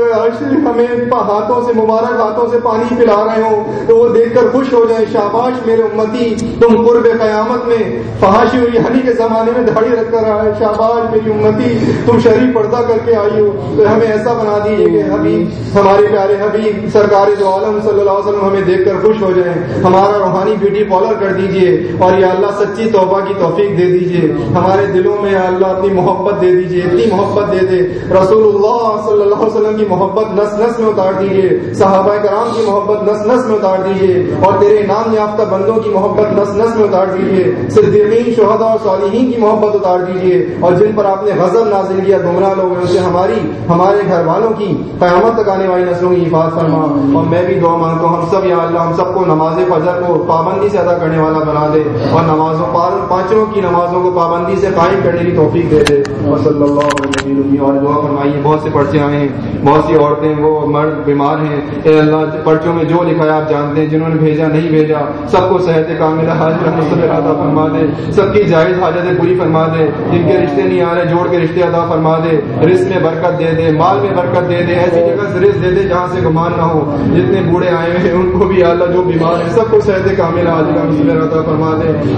ہمیں ہاتھوں سے مبارک ہاتھوں سے پانی پلا رہے ہوں تو وہ دیکھ کر خوش ہو جائے شاباش میرے امتی تم قرب قیامت میں فحاشی اور یعنی کے زمانے میں دھاڑی رکھ کر آئے شاباش میری امتی تم شریف پردہ کر کے آئی ہو، تو ہمیں ایسا بنا دیجیے کہ حبیب ہمارے پیارے حبیب، سرکار جو عالم صلی اللہ علیہ وسلم، ہمیں دیکھ کر خوش ہو جائیں۔ ہمارا روحانی بیوٹی پالر کر دیجیے اور یا اللہ سچی توبہ کی توفیق دے دیجیے ہمارے دلوں میں یا اللہ اپنی محبت دے دیجیے اتنی محبت دے دے۔ رسول اللہ صلی اللہ علیہ وسلم کی محبت نس نس میں اتار دیجیے صحابہ کرام کی محبت نس نس میں اتار دیجیے اور تیرے نام یافتہ بندوں کی محبت نس نس میں اتار دیجیے صدیقین شہدا اور صالحین کی محبت اتار دیجیے اور جن پر آپ نے غزل نازل کیا گمراہ لوگ ان سے ہماری ہمارے گھر والوں کی قیامت تک آنے والی نسلوں کی حفاظت فرما۔ اور میں بھی دعا مانگتا ہوں ہم سب یا اللہ ہم سب کو نماز فجر کو پابندی سے ادا کرنے والا بنا دے۔ اور نمازوں پانچوں کی نمازوں کو پابندی سے قائم کرنے کی توفیق دے دے۔ اور صلی اللہ علیہ وسلم اور دعا فرمائیے۔ بہت سے پرچے آئے ہیں بہت سی عورتیں وہ مرد بیمار ہیں۔ اے اللہ پرچوں میں جو لکھا ہے آپ جانتے ہیں جنہوں نے بھیجا نہیں بھیجا سب کو صحت کامل حاضر عطا فرما دے۔ سب کی جائز حاجتیں پوری فرما دے۔ جن کے رشتے نہیں آ رہے جوڑ کے رشتے ادا فرما دے، رزق میں برکت دے دے، مال میں برکت دے دے، ایسی جگہ سے رزق دے دے جہاں سے گمان نہ ہو۔ جتنے بوڑھے آئے ہوئے ہیں، ان کو بھی اللہ جو بیمار ہیں، سب کو صحت کامل حاضر عطا فرما دے۔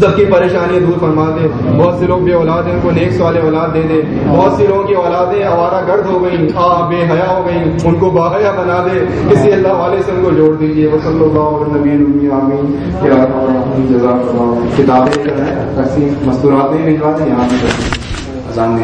سب کی پریشانی دور فرما دے بہت سے لوگ بے اولاد ہیں، ان کو نیک سوال اولاد دے دے۔ بہت سے لوگوں کی اولادیں آوارہ گرد ہو گئیں، آ بے حیا ہو گئیں، ان کو باحیا بنا دے۔ کسی اللہ والے سے ان کو جوڑ دیجیے وہ صلی اللہ علیہ آمین۔ کتابیں مستورات نہیں بھجوا دیں یہاں بھی اذان